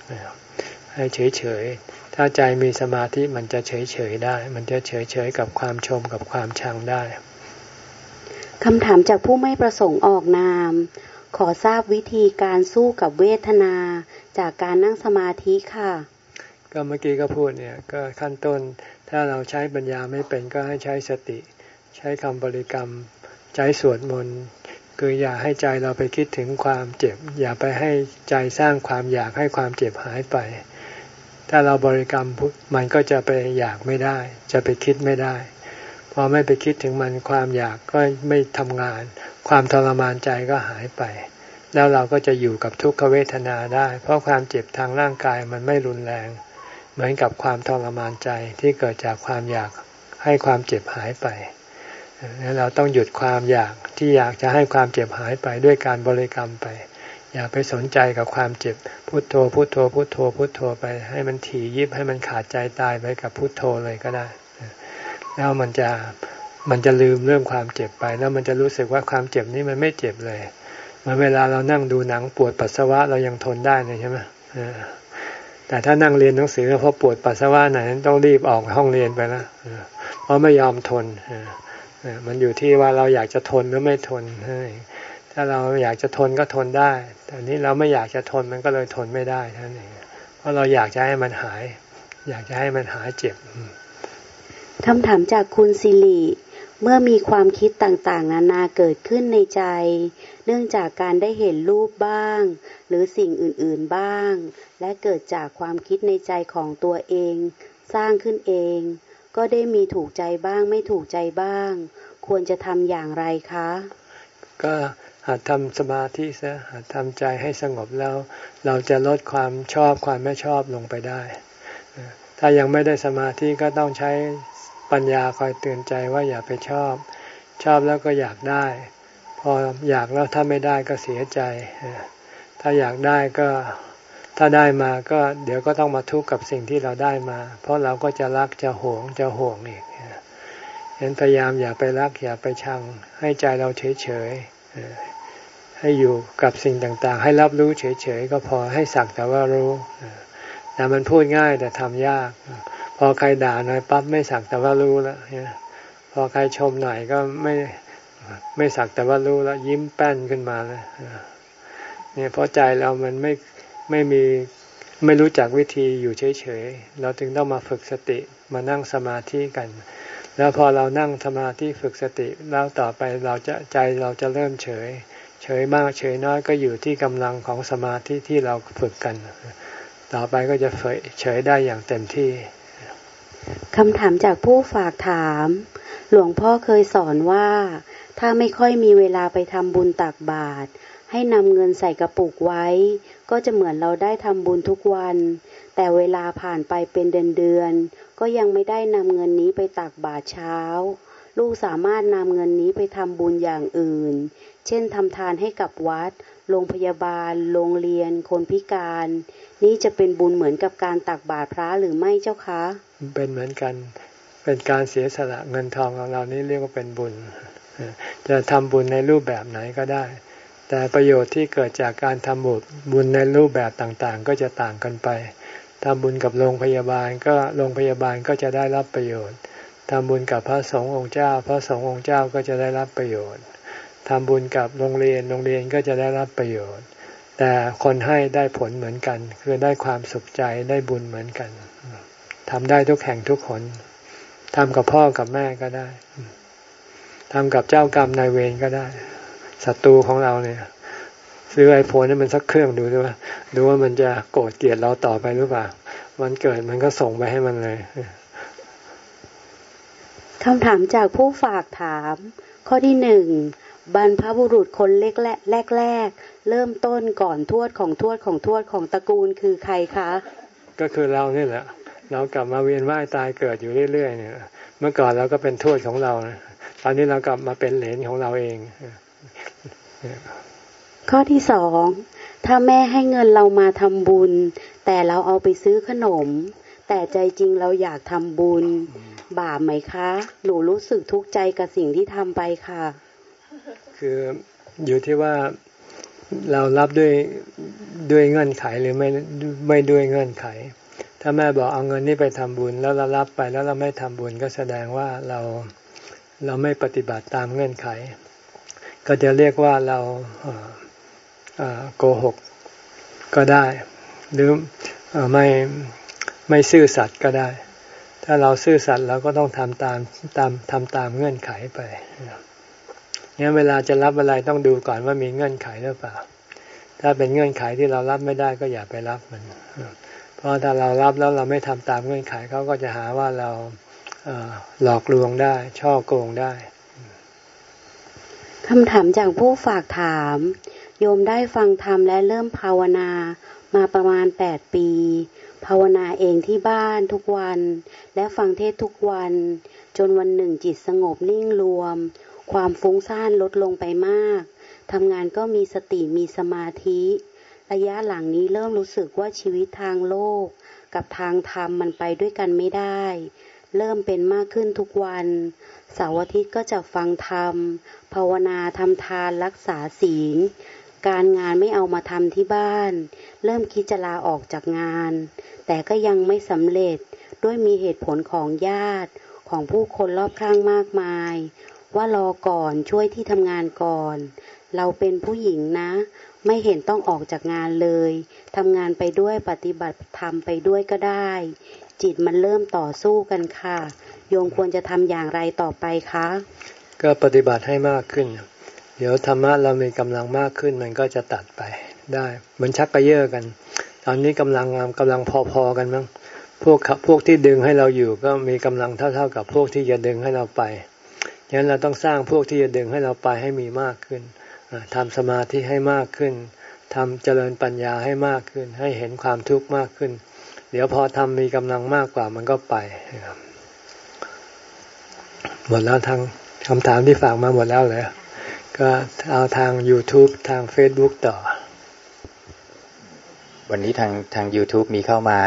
[SPEAKER 1] ให้เฉยๆ ถ้าใจมีสมาธิมันจะเฉยๆได้ มันจะเฉยๆกับความชมกับความชังได้
[SPEAKER 3] คำถามจากผู้ไม่ประสงค์ออกนาม ขอทราบวิธีการสู้กับเวทนาจากการนั่งสมาธิค่ะ
[SPEAKER 1] ก็เมื่อกี้ก็พูดเนี่ยก็ขั้นต้น ถ้าเราใช้ปัญญาไม่เป็นก็ให้ใช้สติ ใช้คำบริกรรม ใช้สวดมนต์ใคืออย่าให้ใจเราไปคิดถึงความเจ็บ อย่าไปให้ใจสร้างความอยากให้ความเจ็บหายไป ถ้าเราบริกรรมมันก็จะไปอยากไม่ได้ จะไปคิดไม่ได้ พอไม่ไปคิดถึงมันความอยากก็ไม่ทำงาน ความทรมานใจก็หายไป แล้วเราก็จะอยู่กับทุกขเวทนาได้ เพราะความเจ็บทางร่างกายมันไม่รุนแรง เหมือนกับความทรมานใจที่เกิดจากความอยากให้ความเจ็บหายไปเราต้องหยุดความอยากที่อยากจะให้ความเจ็บหายไปด้วยการบริกรรมไป อย่าไปสนใจกับความเจ็บ พุโทโธ พุโทโธ พุโทโธ พุโทโธไป ให้มันถี่ยิบให้มันขาดใจตายไปกับพุโทโธเลยก็ได้ แล้วมันจะมันจะลืมเรื่องความเจ็บไป แล้วมันจะรู้สึกว่าความเจ็บนี้มันไม่เจ็บเลยเมื่อเวลาเรานั่งดูหนังปวดปัสสาวะเรายังทนได้เลยใช่ไหมแต่ถ้านั่งเรียนหนังสือพอปวดปัสสาวะไหนต้องรีบออกห้องเรียนไปแล้วเพราะไม่ยอมทนมันอยู่ที่ว่าเราอยากจะทนหรือไม่ทนถ้าเราอยากจะทนก็ทนได้ แต่นี้เราไม่อยากจะทนมันก็เลยทนไม่ได้ท่านเองเพราะเราอยากจะให้มันหาย อยากจะให้มันหายเจ็บ
[SPEAKER 3] คำถามจากคุณสิริเมื่อมีความคิดต่างๆ นานาเกิดขึ้นในใจ เนื่องจากการได้เห็นรูปบ้าง หรือสิ่งอื่นๆบ้าง และเกิดจากความคิดในใจของตัวเอง สร้างขึ้นเอง ก็ได้มีถูกใจบ้างไม่ถูกใจบ้าง ควรจะทำอย่างไรคะ
[SPEAKER 1] ก็ หัดทำสมาธิซะหัดทำใจให้สงบแล้ว เราจะลดความชอบความไม่ชอบลงไปได้ ถ้ายังไม่ได้สมาธิก็ต้องใช้ปัญญาคอยเตือนใจว่าอย่าไปชอบ ชอบแล้วก็อยากได้ พออยากแล้วถ้าไม่ได้ก็เสียใจ ถ้าอยากได้ก็ถ้าได้มาก็เดี๋ยวก็ต้องมาทุกข์กับสิ่งที่เราได้มา เพราะเราก็จะรักจะหวงจะห่วงอีกเห็นพยายามอย่าไปรักอย่าไปชัง ให้ใจเราเฉยเฉย ให้อยู่กับสิ่งต่างๆ ให้รับรู้เฉยๆก็พอให้สักแต่ว่ารู้แต่มันพูดง่ายแต่ทำยาก พอใครด่าหน่อยปั๊บไม่สักแต่ว่ารู้แล้วพอใครชมหน่อยก็ไม่ไม่สักแต่ว่ารู้แล้วยิ้มแป้นขึ้นมาเลยเนี่ยเพราะใจเรามันไม่ไม่มีไม่รู้จักวิธีอยู่เฉยๆ เราจึงต้องมาฝึกสติมานั่งสมาธิกัน แล้วพอเรานั่งสมาธิฝึกสติแล้วต่อไปเราจะใจเราจะเริ่มเฉย ฉยมากเฉยน้อยก็อยู่ที่กำลังของสมาธิที่เราฝึกกัน ต่อไปก็จะเฉยได้อย่างเต็มที่
[SPEAKER 3] คำถามจากผู้ฝากถาม หลวงพ่อเคยสอนว่า ถ้าไม่ค่อยมีเวลาไปทำบุญตักบาตรให้นำเงินใส่กระปุกไว้ ก็จะเหมือนเราได้ทำบุญทุกวัน แต่เวลาผ่านไปเป็นเดือนเดือนก็ยังไม่ได้นำเงินนี้ไปตักบาตรเช้า ลูกสามารถนำเงินนี้ไปทำบุญอย่างอื่น เช่นทำทานให้กับวัด โรงพยาบาล โรงเรียน คนพิการ นี้จะเป็นบุญเหมือนกับการตักบาตรพระหรือไม่เจ้าคะ
[SPEAKER 1] เป็นเหมือนกัน เป็นการเสียสละเงินทองของเรานี่เรียกว่าเป็นบุญ จะทำบุญในรูปแบบไหนก็ได้ แต่ประโยชน์ที่เกิดจากการทำบุญบุญในรูปแบบต่างๆ ก็จะต่างกันไปทำบุญกับโรงพยาบาลก็โรงพยาบาลก็จะได้รับประโยชน์ทำบุญกับพระสงฆ์องค์เจ้า พระสงฆ์องค์เจ้าก็จะได้รับประโยชน์ ทำบุญกับโรงเรียน โรงเรียนก็จะได้รับประโยชน์ แต่คนให้ได้ผลเหมือนกัน คือได้ความสุขใจได้บุญเหมือนกันทำได้ทุกแห่งทุกคนทำกับพ่อกับแม่ก็ได้ทำกับเจ้ากรรมนายเวรก็ได้ศัตรูของเราเนี่ย ซื้อไอโฟนให้มันสักเครื่องดูด้วยว่าดูว่ามันจะโกรธเกลียดเราต่อไปหรือเปล่าวันเกิดมันก็ส่งไปให้มันเลย
[SPEAKER 3] คำถามจากผู้ฝากถาม ข้อที่หนึ่ง บรรพบุรุษคนเล็กแรกแรกแรกเริ่มต้นก่อนทวดของทวดของทวดของตระกูลคือใครคะ
[SPEAKER 1] ก็คือเรานี่แหละ เรากลับมาเวียนว่ายตายเกิดอยู่เรื่อยๆเนี่ย เมื่อก่อนเราก็เป็นทวดของเรา ตอนนี้เรากลับมาเป็นเหลนของเราเอง
[SPEAKER 3] ข้อที่สองถ้าแม่ให้เงินเรามาทำบุญ แต่เราเอาไปซื้อขนม แต่ใจจริงเราอยากทำบุญ บาปไหมคะ หนูรู้สึกทุกข์ใจกับสิ่งที่ทำไปค่ะ
[SPEAKER 1] คืออยู่ที่ว่าเรารับด้วยด้วยเงื่อนไขหรือไม่ไม่ด้วยเงื่อนไข ถ้าแม่บอกเอาเงินนี้ไปทำบุญ แล้วเรารับไปแล้วเราไม่ทำบุญก็แสดงว่าเราเราไม่ปฏิบัติตามเงื่อนไข ก็จะเรียกว่าเราโกหกก็ได้ หรือไม่ไม่ซื่อสัตย์ก็ได้ ถ้าเราซื่อสัตย์เราก็ต้องทำตามตามทำตามเงื่อนไขไป เนี่ยเวลาจะรับอะไรต้องดูก่อนว่ามีเงื่อนไขหรือเปล่า ถ้าเป็นเงื่อนไขที่เรารับไม่ได้ก็อย่าไปรับมัน เพราะถ้าเรารับแล้วเราไม่ทำตามเงื่อนไขเขาก็จะหาว่าเราหลอกลวงได้ ช่อโกงได้
[SPEAKER 3] คำถามจากผู้ฝากถาม โยมได้ฟังธรรมและเริ่มภาวนามาประมาณแปดปี ภาวนาเองที่บ้านทุกวัน และฟังเทศทุกวัน จนวันหนึ่งจิตสงบนิ่งรวม ความฟุ้งซ่านลดลงไปมากทำงานก็มีสติมีสมาธิ ระยะหลังนี้เริ่มรู้สึกว่าชีวิตทางโลก กับทางธรรมมันไปด้วยกันไม่ได้ เริ่มเป็นมากขึ้นทุกวัน เสาร์อาทิตย์ก็จะฟังธรรม ภาวนาทำทานรักษาศีล การงานไม่เอามาทำที่บ้าน เริ่มคิดจะลาออกจากงาน แต่ก็ยังไม่สำเร็จด้วยมีเหตุผลของญาติของผู้คนรอบข้างมากมาย ว่ารอก่อนช่วยที่ทำงานก่อน เราเป็นผู้หญิงนะ ไม่เห็นต้องออกจากงานเลยทำงานไปด้วยปฏิบัติธรรมไปด้วยก็ได้ จิตมันเริ่มต่อสู้กันค่ะ โยมควรจะทำอย่างไรต่อไปคะ
[SPEAKER 1] ก็ปฏิบัติให้มากขึ้น เดี๋ยวธรรมะเรามีกำลังมากขึ้นมันก็จะตัดไปได้เหมือนชักกระเยาะกัน ตอนนี้กำลังกำลังพอๆกันมั้งพวกพวกที่ดึงให้เราอยู่ก็มีกำลังเท่า ๆ กับพวกที่จะดึงให้เราไป ฉะนั้นเราต้องสร้างพวกที่จะดึงให้เราไปให้มีมากขึ้นทำสมาธิให้มากขึ้นทำเจริญปัญญาให้มากขึ้น ให้เห็นความทุกข์มากขึ้น เดี๋ยวพอทำมีกำลังมากกว่ามันก็ไปหมดแล้วทางคำถามที่ฝากมาหมดแล้วเลยก็เอาทาง YouTube ทาง Facebook ต่อ
[SPEAKER 4] วันนี้ทางทาง YouTube มีเข้ามา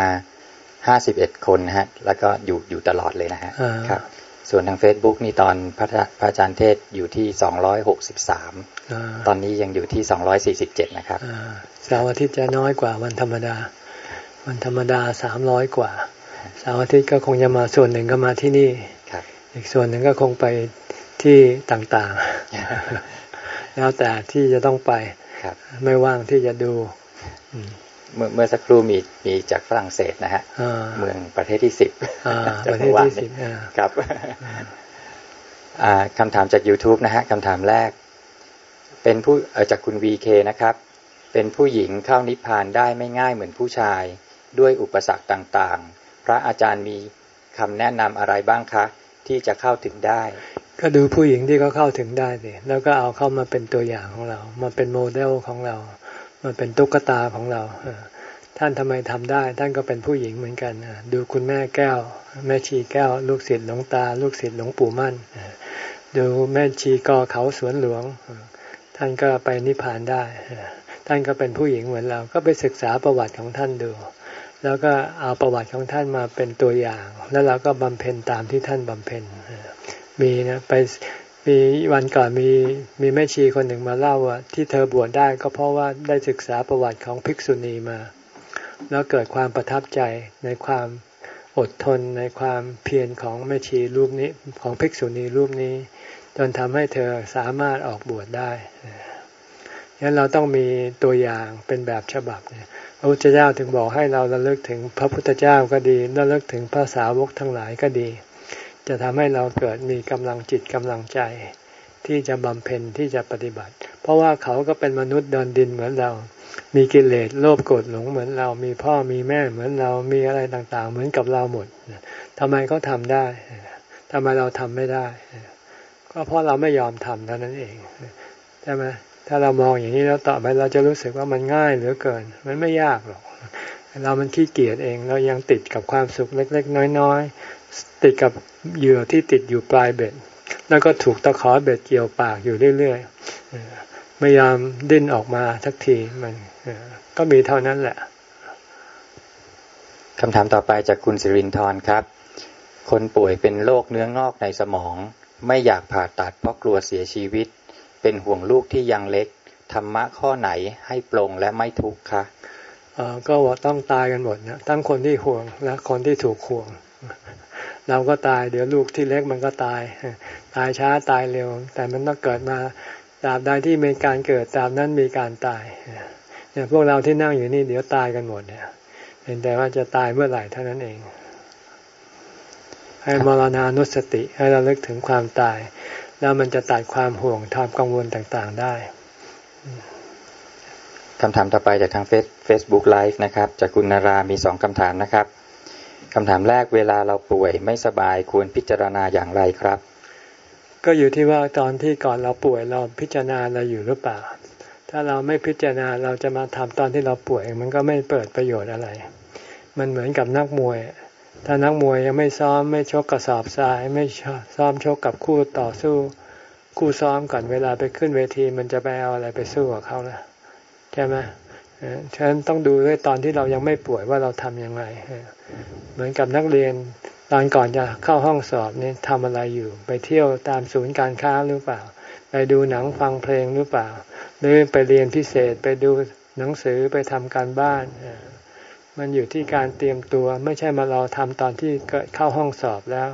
[SPEAKER 4] ห้าสิบเอ็ดคนนะฮะ แล้วก็อยู่อยู่ตลอดเลยนะฮะครับ ส่วนทาง Facebook นี่ตอนพระพระอาจารย์เทศอยู่ที่สองร้อยหกสิบสามตอนนี้ยังอยู่ที่สองร้อยสี่สิบเจ็ดนะครับ
[SPEAKER 1] เสาร์อาทิตย์จะน้อยกว่าวันธรรมดา วันธรรมดาสามร้อยกว่าเสาร์อาทิตย์ก็คงจะมาส่วนหนึ่งก็มาที่นี่อีกส่วนหนึ่งก็คงไปที่ต่างๆ แล้วแต่ที่จะต้องไป ไม่ว่างที่จะดู
[SPEAKER 4] เมื่อเมื่อสักครู่มีมีจากฝรั่งเศสนะฮะเมืองประเทศที่สิบ
[SPEAKER 1] ประเทศที่สิบ
[SPEAKER 4] ครับคำถามจาก YouTube นะฮะคำถามแรก เป็นผู้จากคุณวีเคนะครับ เป็นผู้หญิงเข้านิพพานได้ไม่ง่ายเหมือนผู้ชาย ด้วยอุปสรรคต่างๆ พระอาจารย์มีคำแนะนำอะไรบ้างคะ ที่จะเข้าถึงได้
[SPEAKER 1] ก็ดูผู้หญิงที่เขาเข้าถึงได้สิแล้วก็เอาเข้ามาเป็นตัวอย่างของเรา มาเป็นโมเดลของเรา มาเป็นตุ๊กตาของเราท่านทำไมทำได้ ท่านก็เป็นผู้หญิงเหมือนกันดูคุณแม่แก้ว แม่ชีแก้ว ลูกศิษย์หลวงตา ลูกศิษย์หลวงปู่มั่นดูแม่ชีกอเขาสวนหลวง ท่านก็ไปนิพพานได้ท่านก็เป็นผู้หญิงเหมือนเรา ก็ไปศึกษาประวัติของท่านดู แล้วก็เอาประวัติของท่านมาเป็นตัวอย่าง แล้วเราก็บำเพ็ญตามที่ท่านบำเพ็ญมีนะไป มีวันก่อนมีมีแม่ชีคนหนึ่งมาเล่าว่าที่เธอบวชได้ก็เพราะว่าได้ศึกษาประวัติของภิกษุณีมา แล้วเกิดความประทับใจในความอดทนในความเพียรของแม่ชีรูปนี้ของภิกษุณีรูปนี้ จนทำให้เธอสามารถออกบวชได้ดังนั้นเราต้องมีตัวอย่างเป็นแบบฉบับเนี่ยพระพุทธเจ้าถึงบอกให้เราระลึกถึงพระพุทธเจ้าก็ดีระลึกถึงภาษาวกทั้งหลายก็ดี จะทำให้เราเกิดมีกำลังจิตกำลังใจ ที่จะบำเพ็ญที่จะปฏิบัติ เพราะว่าเขาก็เป็นมนุษย์เดินดินเหมือนเรา มีกิเลสโลภโกรธหลงเหมือนเรา มีพ่อมีแม่เหมือนเรา มีอะไรต่างๆ เหมือนกับเราหมดทำไมเขาทาได้ทำไมเราทำไม่ได้ ก็เพราะเราไม่ยอมทำเท่านั้นเองใช่ไหมถ้าเรามองอย่างนี้แล้วต่อไปเราจะรู้สึกว่ามันง่ายเหลือเกิน มันไม่ยากหรอกเรามันขี้เกียจเอง เรายังติดกับความสุขเล็ก ๆ น้อยๆ ติดกับเหยื่อที่ติดอยู่ปลายเบ็ด แล้วก็ถูกตะขอเบ็ดเกี่ยวปากอยู่เรื่อยๆไม่ยอมดิ้นออกมาสักทีมันก็มีเท่านั้นแหละ
[SPEAKER 4] คำถามต่อไปจากคุณสิรินทร์ครับ คนป่วยเป็นโรคเนื้องอกในสมอง ไม่อยากผ่าตัดเพราะกลัวเสียชีวิต เป็นห่วงลูกที่ยังเล็กธรรมะข้อไหนให้ปรงและไม่ทุกข์คะ
[SPEAKER 1] ก็ว่าต้องตายกันหมดนะทั้งคนที่ห่วงและคนที่ถูกห่วง เราก็ตาย เดี๋ยวลูกที่เล็กมันก็ตาย ตายช้าตายเร็ว แต่มันต้องเกิดมาตราบใดที่มีการเกิดตราบนั้นมีการตายเนี่ยพวกเราที่นั่งอยู่นี่เดี๋ยวตายกันหมดเนี่ยเป็นแต่ว่าจะตายเมื่อไหร่เท่านั้นเอง ให้มรณานุสติ ให้เราระลึกถึงความตาย แล้วมันจะตัดความห่วงความกังวลต่างๆได้
[SPEAKER 4] คำถามต่อไปจากทาง Facebook Live นะครับจากคุณนารามีสองคำถามนะครับ คำถามแรกเวลาเราป่วยไม่สบายควรพิจารณาอย่างไรครับ
[SPEAKER 1] ก็อยู่ที่ว่าตอนที่ก่อนเราป่วยเราพิจารณาอะไรอยู่หรือเปล่า ถ้าเราไม่พิจารณาเราจะมาทำตอนที่เราป่วย มันก็ไม่เปิดประโยชน์อะไร มันเหมือนกับนักมวย ถ้านักมวยยังไม่ซ้อมไม่ชกกระสอบทราย ไม่ซ้อมชกกับคู่ต่อสู้ คู่ซ้อมก่อนเวลาไปขึ้นเวทีมันจะไปเอาอะไรไปสู้กับเขาล่ะใช่ไหม ฉะนั้นต้องดูด้วยตอนที่เรายังไม่ป่วยว่าเราทำยังไงเหมือนกับนักเรียนตอนก่อนจะเข้าห้องสอบนี่ทำอะไรอยู่ ไปเที่ยวตามศูนย์การค้าหรือเปล่า ไปดูหนังฟังเพลงหรือเปล่า หรือไปเรียนพิเศษไปดูหนังสือไปทำการบ้าน มันอยู่ที่การเตรียมตัวไม่ใช่มาเราทำตอนที่เข้าห้องสอบแล้ว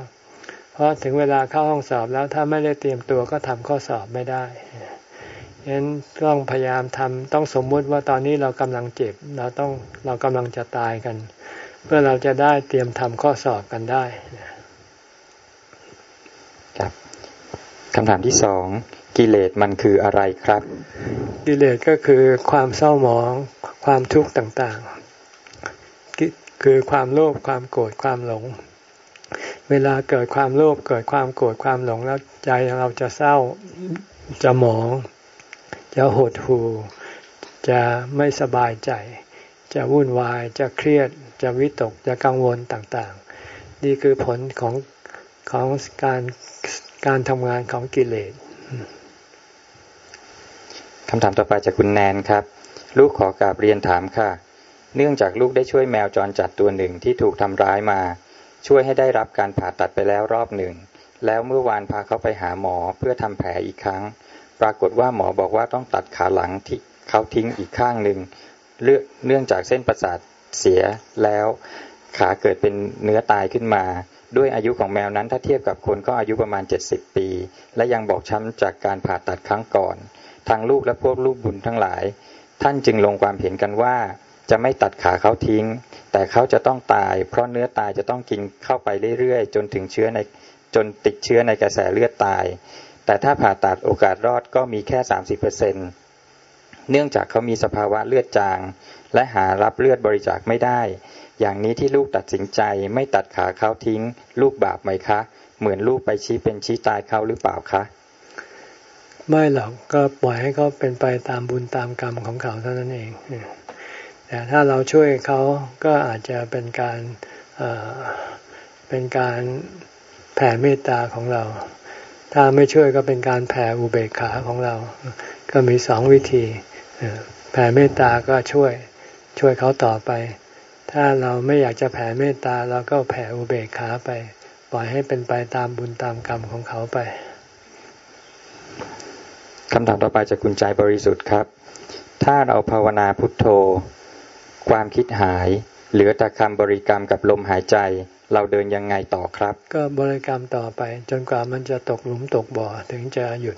[SPEAKER 1] เพราะถึงเวลาเข้าห้องสอบแล้วถ้าไม่ได้เตรียมตัวก็ทำข้อสอบไม่ได้ ฉะนั้นต้องพยายามทำต้องสมมุติว่าตอนนี้เรากำลังเจ็บ เราต้องเรากำลังจะตายกัน เพื่อเราจะได้เตรียมทำข้อสอบกันได้
[SPEAKER 4] ครับคำถามที่สองกิเลสมันคืออะไรครับ
[SPEAKER 1] กิเลสก็คือความเศร้าหมอง ความทุกข์ต่างๆ คือความโลภความโกรธความหลง เวลาเกิดความโลภเกิดความโกรธความหลงแล้วใจเราจะเศร้าจะหมอง จะหดหู่จะไม่สบายใจ จะวุ่นวายจะเครียด จะวิตกจะกังวลต่างๆ นี่คือผลของของการการทำงานของกิเลส
[SPEAKER 4] คำถามต่อไปจากคุณแนนครับ ลูกขอกราบเรียนถามค่ะ เนื่องจากลูกได้ช่วยแมวจรจัดตัวหนึ่งที่ถูกทำร้ายมา ช่วยให้ได้รับการผ่าตัดไปแล้วรอบหนึ่ง แล้วเมื่อวานพาเขาไปหาหมอเพื่อทำแผลอีกครั้ง ปรากฏว่าหมอบอกว่าต้องตัดขาหลังที่เขาทิ้งอีกข้างหนึ่งเนื่องจากเส้นประสาทเสียแล้ว ขาเกิดเป็นเนื้อตายขึ้นมา ด้วยอายุของแมวนั้นถ้าเทียบกับคนก็อายุประมาณ 70 ปี และยังบอกช้ำจากการผ่าตัดครั้งก่อน ทางลูกและพวกลูกบุญทั้งหลาย ท่านจึงลงความเห็นกันว่า จะไม่ตัดขาเขาทิ้ง แต่เขาจะต้องตาย เพราะเนื้อตายจะต้องกินเข้าไปเรื่อยๆ จนถึงเชื้อในจนติดเชื้อในกระแสเลือดตาย แต่ถ้าผ่าตัดโอกาสรอดก็มีแค่สามสิบเปอร์เซ็นเนื่องจากเขามีสภาวะเลือดจาง และหารับเลือดบริจาคไม่ได้ อย่างนี้ที่ลูกตัดสินใจไม่ตัดขาเขาทิ้ง ลูกบาปไหมคะ เหมือนลูกไปชี้เป็นชี้ตายเขาหรือเปล่าคะ
[SPEAKER 1] ไม่หรอกก็ปล่อยให้เขาเป็นไปตามบุญตามกรรมของเขาเท่านั้นเอง แต่ถ้าเราช่วยเขาก็อาจจะเป็นการเป็นการแผ่เมตตาของเรา ถ้าไม่ช่วยก็เป็นการแผ่อุเบกขาของเรา ก็มีสองวิธีแผ่เมตตาก็ช่วยช่วยเขาต่อไป ถ้าเราไม่อยากจะแผ่เมตตาเราก็แผ่อุเบกขาไป ปล่อยให้เป็นไปตามบุญตามกรรมของเขาไป
[SPEAKER 4] คำถามต่อไปจากคุณใจบริสุทธิ์ครับ ถ้าเราภาวนาพุทโธ ความคิดหาย เหลือแต่คำบริกรรมกับลมหายใจ เราเดินยังไงต่อครับ
[SPEAKER 1] ก็บริกรรมต่อไป จนกว่ามันจะตกหลุมตกบ่อถึงจะหยุด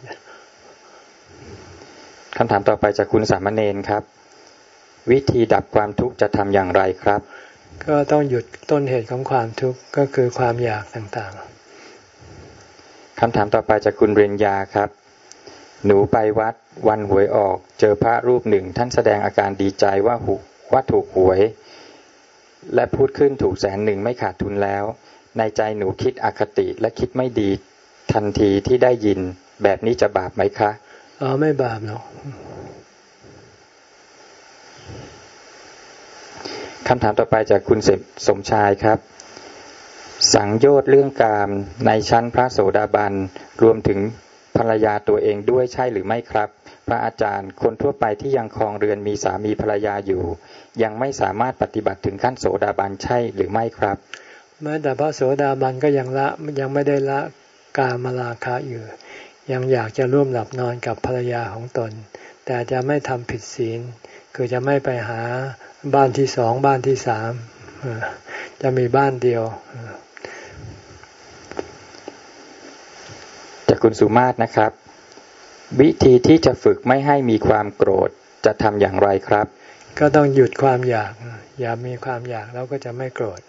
[SPEAKER 4] คำถามต่อไปจากคุณสามเณรครับ วิธีดับความทุกข์จะทำอย่างไรครับ
[SPEAKER 1] ก็ต้องหยุดต้นเหตุของความทุกข์ก็คือความอยากต่าง
[SPEAKER 4] ๆคำถามต่อไปจากคุณเรียนยาครับ หนูไปวัดวันหวยออก เจอพระรูปหนึ่งท่านแสดงอาการดีใจว่าหูว่าถูกหวย และพูดขึ้นถูกแสนหนึ่งไม่ขาดทุนแล้ว ในใจหนูคิดอคติและคิดไม่ดี ทันทีที่ได้ยิน แบบนี้จะบาปไหมคะ
[SPEAKER 1] อ๋อไม่บาปหรอก
[SPEAKER 4] คำถามต่อไปจากคุณสมชายครับ สังโยชน์เรื่องการในชั้นพระโสดาบันรวมถึงภรรยาตัวเองด้วยใช่หรือไม่ครับพ ระอาจารย์ คนทั่วไปที่ยังคลองเรือนมีสามีภรรยาอยู่ ยังไม่สามารถปฏิบัติถึงขั้นโสดาบันใช่หรือไม่ครับ
[SPEAKER 1] แม้แต่พระโสดาบันก็ยังละยังไม่ได้ละกามราคะอยู่ ยังอยากจะร่วมหลับนอนกับภรรยาของตน แต่จะไม่ทำผิดศีล คือจะไม่ไปหาบ้านที่สองบ้านที่สามจะมีบ้านเดียว
[SPEAKER 4] จากคุณสุมาศนะครับ วิธีที่จะฝึกไม่ให้มีความโกรธจะทำอย่างไรครับ
[SPEAKER 1] ก็ต้องหยุดความอยาก อย่ามีความอยากเราก็จะไม่โกรธ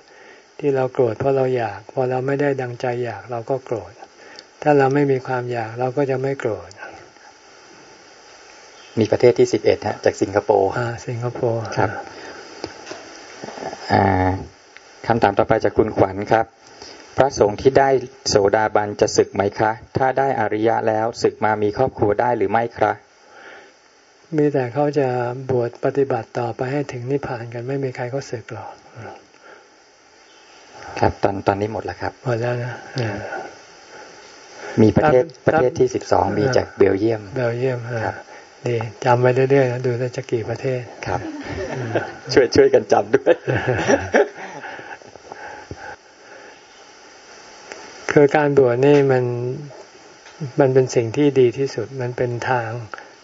[SPEAKER 1] ที่เราโกรธเพราะเราอยาก พอเราไม่ได้ดังใจอยากเราก็โกรธพถ้าเราไม่มีความอยากเราก็จะไม่โกรธ
[SPEAKER 4] มีประเทศที่สิบเอ็ดฮะจากสิงคโปร์
[SPEAKER 1] อ่าสิงคโปร์
[SPEAKER 4] ครับอ่าคำถามต่อไปจากคุณขวัญครับ พระสงฆ์ที่ได้โสดาบันจะศึกไหมคะ ถ้าได้อริยะแล้วศึกมามีครอบครัวได้หรือไม่ครับ
[SPEAKER 1] มีแต่เขาจะบวชปฏิบัติต่อไปให้ถึงนิพพานกันไม่มีใครเขาศึกหรอก
[SPEAKER 4] ครับตอนตอนนี้หมดแล้วครับ
[SPEAKER 1] หมดแล้วนะ
[SPEAKER 4] มีประเทศประเทศที่สิบสองมีจากเบลเยียม
[SPEAKER 1] เบลเยียมครับดีจำไปเรื่อยๆนะดูได้จะกี่ประเทศ
[SPEAKER 4] ครับ ช่วยช่วยกันจำด้วย
[SPEAKER 1] คือการบวชนี่มันมันเป็นสิ่งที่ดีที่สุด มันเป็นทาง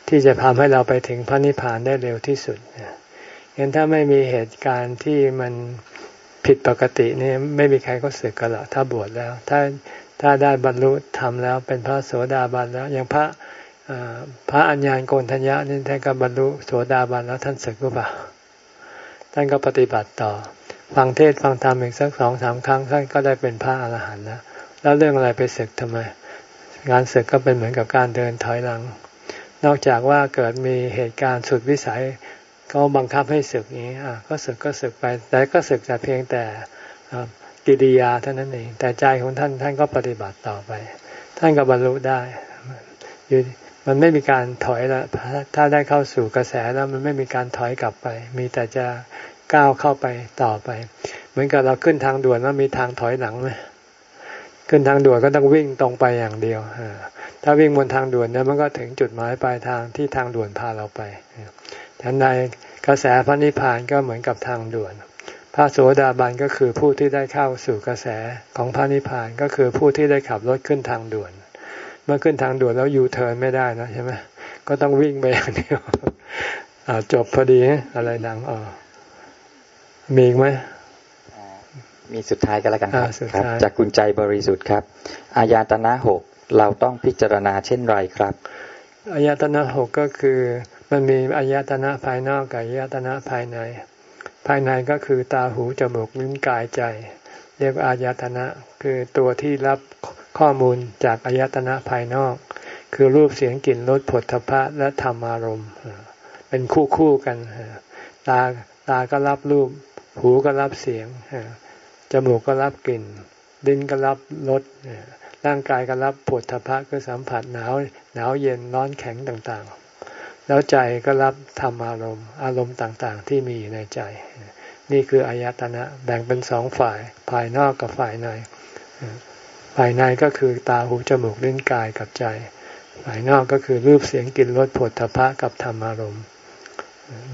[SPEAKER 1] ที่จะทำให้เราไปถึงพระนิพพานได้เร็วที่สุดงั้นถ้าไม่มีเหตุการณ์ที่มันผิดปกตินี่ไม่มีใครก็สึกกันหรอกถ้าบวชแล้ว ถ้าถ้าได้บรรลุธรรมแล้ว เป็นพระโสดาบันแล้ว อย่างพระพระอัญญาณโกนทัญญานี่ท่านก็บรรลุโสดาบันแล้วท่านสึกหรือเปล่าท่านก็ปฏิบัติต่อ ฟังเทศฟังธรรมอีกสักสองสามครั้งท่านก็ได้เป็นพระอรหันต์แล้ว แล้วเรื่องอะไรไปศึกทำไม งานศึกก็เป็นเหมือนกับการเดินถอยหลัง นอกจากว่าเกิดมีเหตุการณ์สุดวิสัยเขาบังคับให้ศึกนี้อะก็ศึกก็ศึกไป แต่ก็ศึกแต่เพียงแต่กิริยาเท่านั้นเอง แต่ใจของท่านท่านก็ปฏิบัติต่อไป ท่านก็บรรลุได้อยู่มันไม่มีการถอยแล้วถ้าได้เข้าสู่กระแสแล้วมันไม่มีการถอยกลับไป มีแต่จะก้าวเข้าไปต่อไป เหมือนกับเราขึ้นทางด่วนแล้วมีทางถอยหลังไหม ขึ้นทางด่วนก็ต้องวิ่งตรงไปอย่างเดียวถ้าวิ่งบนทางด่วนเนี่ยมันก็ถึงจุดหมายปลายทางที่ทางด่วนพาเราไปฉันใดกระแสพระนิพพานก็เหมือนกับทางด่วน พระโสดาบันก็คือผู้ที่ได้เข้าสู่กระแสของพระนิพพานก็คือผู้ที่ได้ขับรถขึ้นทางด่วน เมื่อขึ้นทางด่วนแล้วยูเทิร์นไม่ได้นะใช่ไหมก็ต้องวิ่งไปอย่างเดียวจบพอดีอะไรดังอ๋อมีอีกไหม
[SPEAKER 4] มีสุดท้ายก็แล้วกันครับ จากกุญใจบริสุทธิ์ครับ อายตนะหกเราต้องพิจารณาเช่นไรครับ
[SPEAKER 1] อายตนะหกก็คือมันมีอายตนะภายนอกกับอายตนะภายใน ภายในก็คือตาหูจมูกลิ้นกายใจ เรียกอายตนะคือตัวที่รับข้อมูลจากอายตนะภายนอก คือรูปเสียงกลิ่นรสผลทพะและธรรมารมณ์เป็นคู่คู่กัน ตาตาก็รับรูป หูก็รับเสียง จมูกก็รับกลิ่นลิ้นก็รับรสร่างกายก็รับปวดทพะก็สัมผัสหนาวหนาวเย็นร้อนแข็งต่างๆ แล้วใจก็รับธรรมอารมณ์ อารมณ์ต่างๆ ที่มีอยู่ในใจ นี่คืออายตนะแบ่งเป็นสองฝ่ายภายนอกกับฝ่ายใน ฝ่ายในก็คือตาหูจมูกลิ้นกายกับใจ ฝ่ายนอกก็คือรูปเสียงกลิ่นรสผลทพะกับธรรมอารมณ์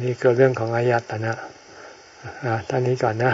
[SPEAKER 1] นี่คือเรื่องของอายตนะท่านนี้ก่อนนะ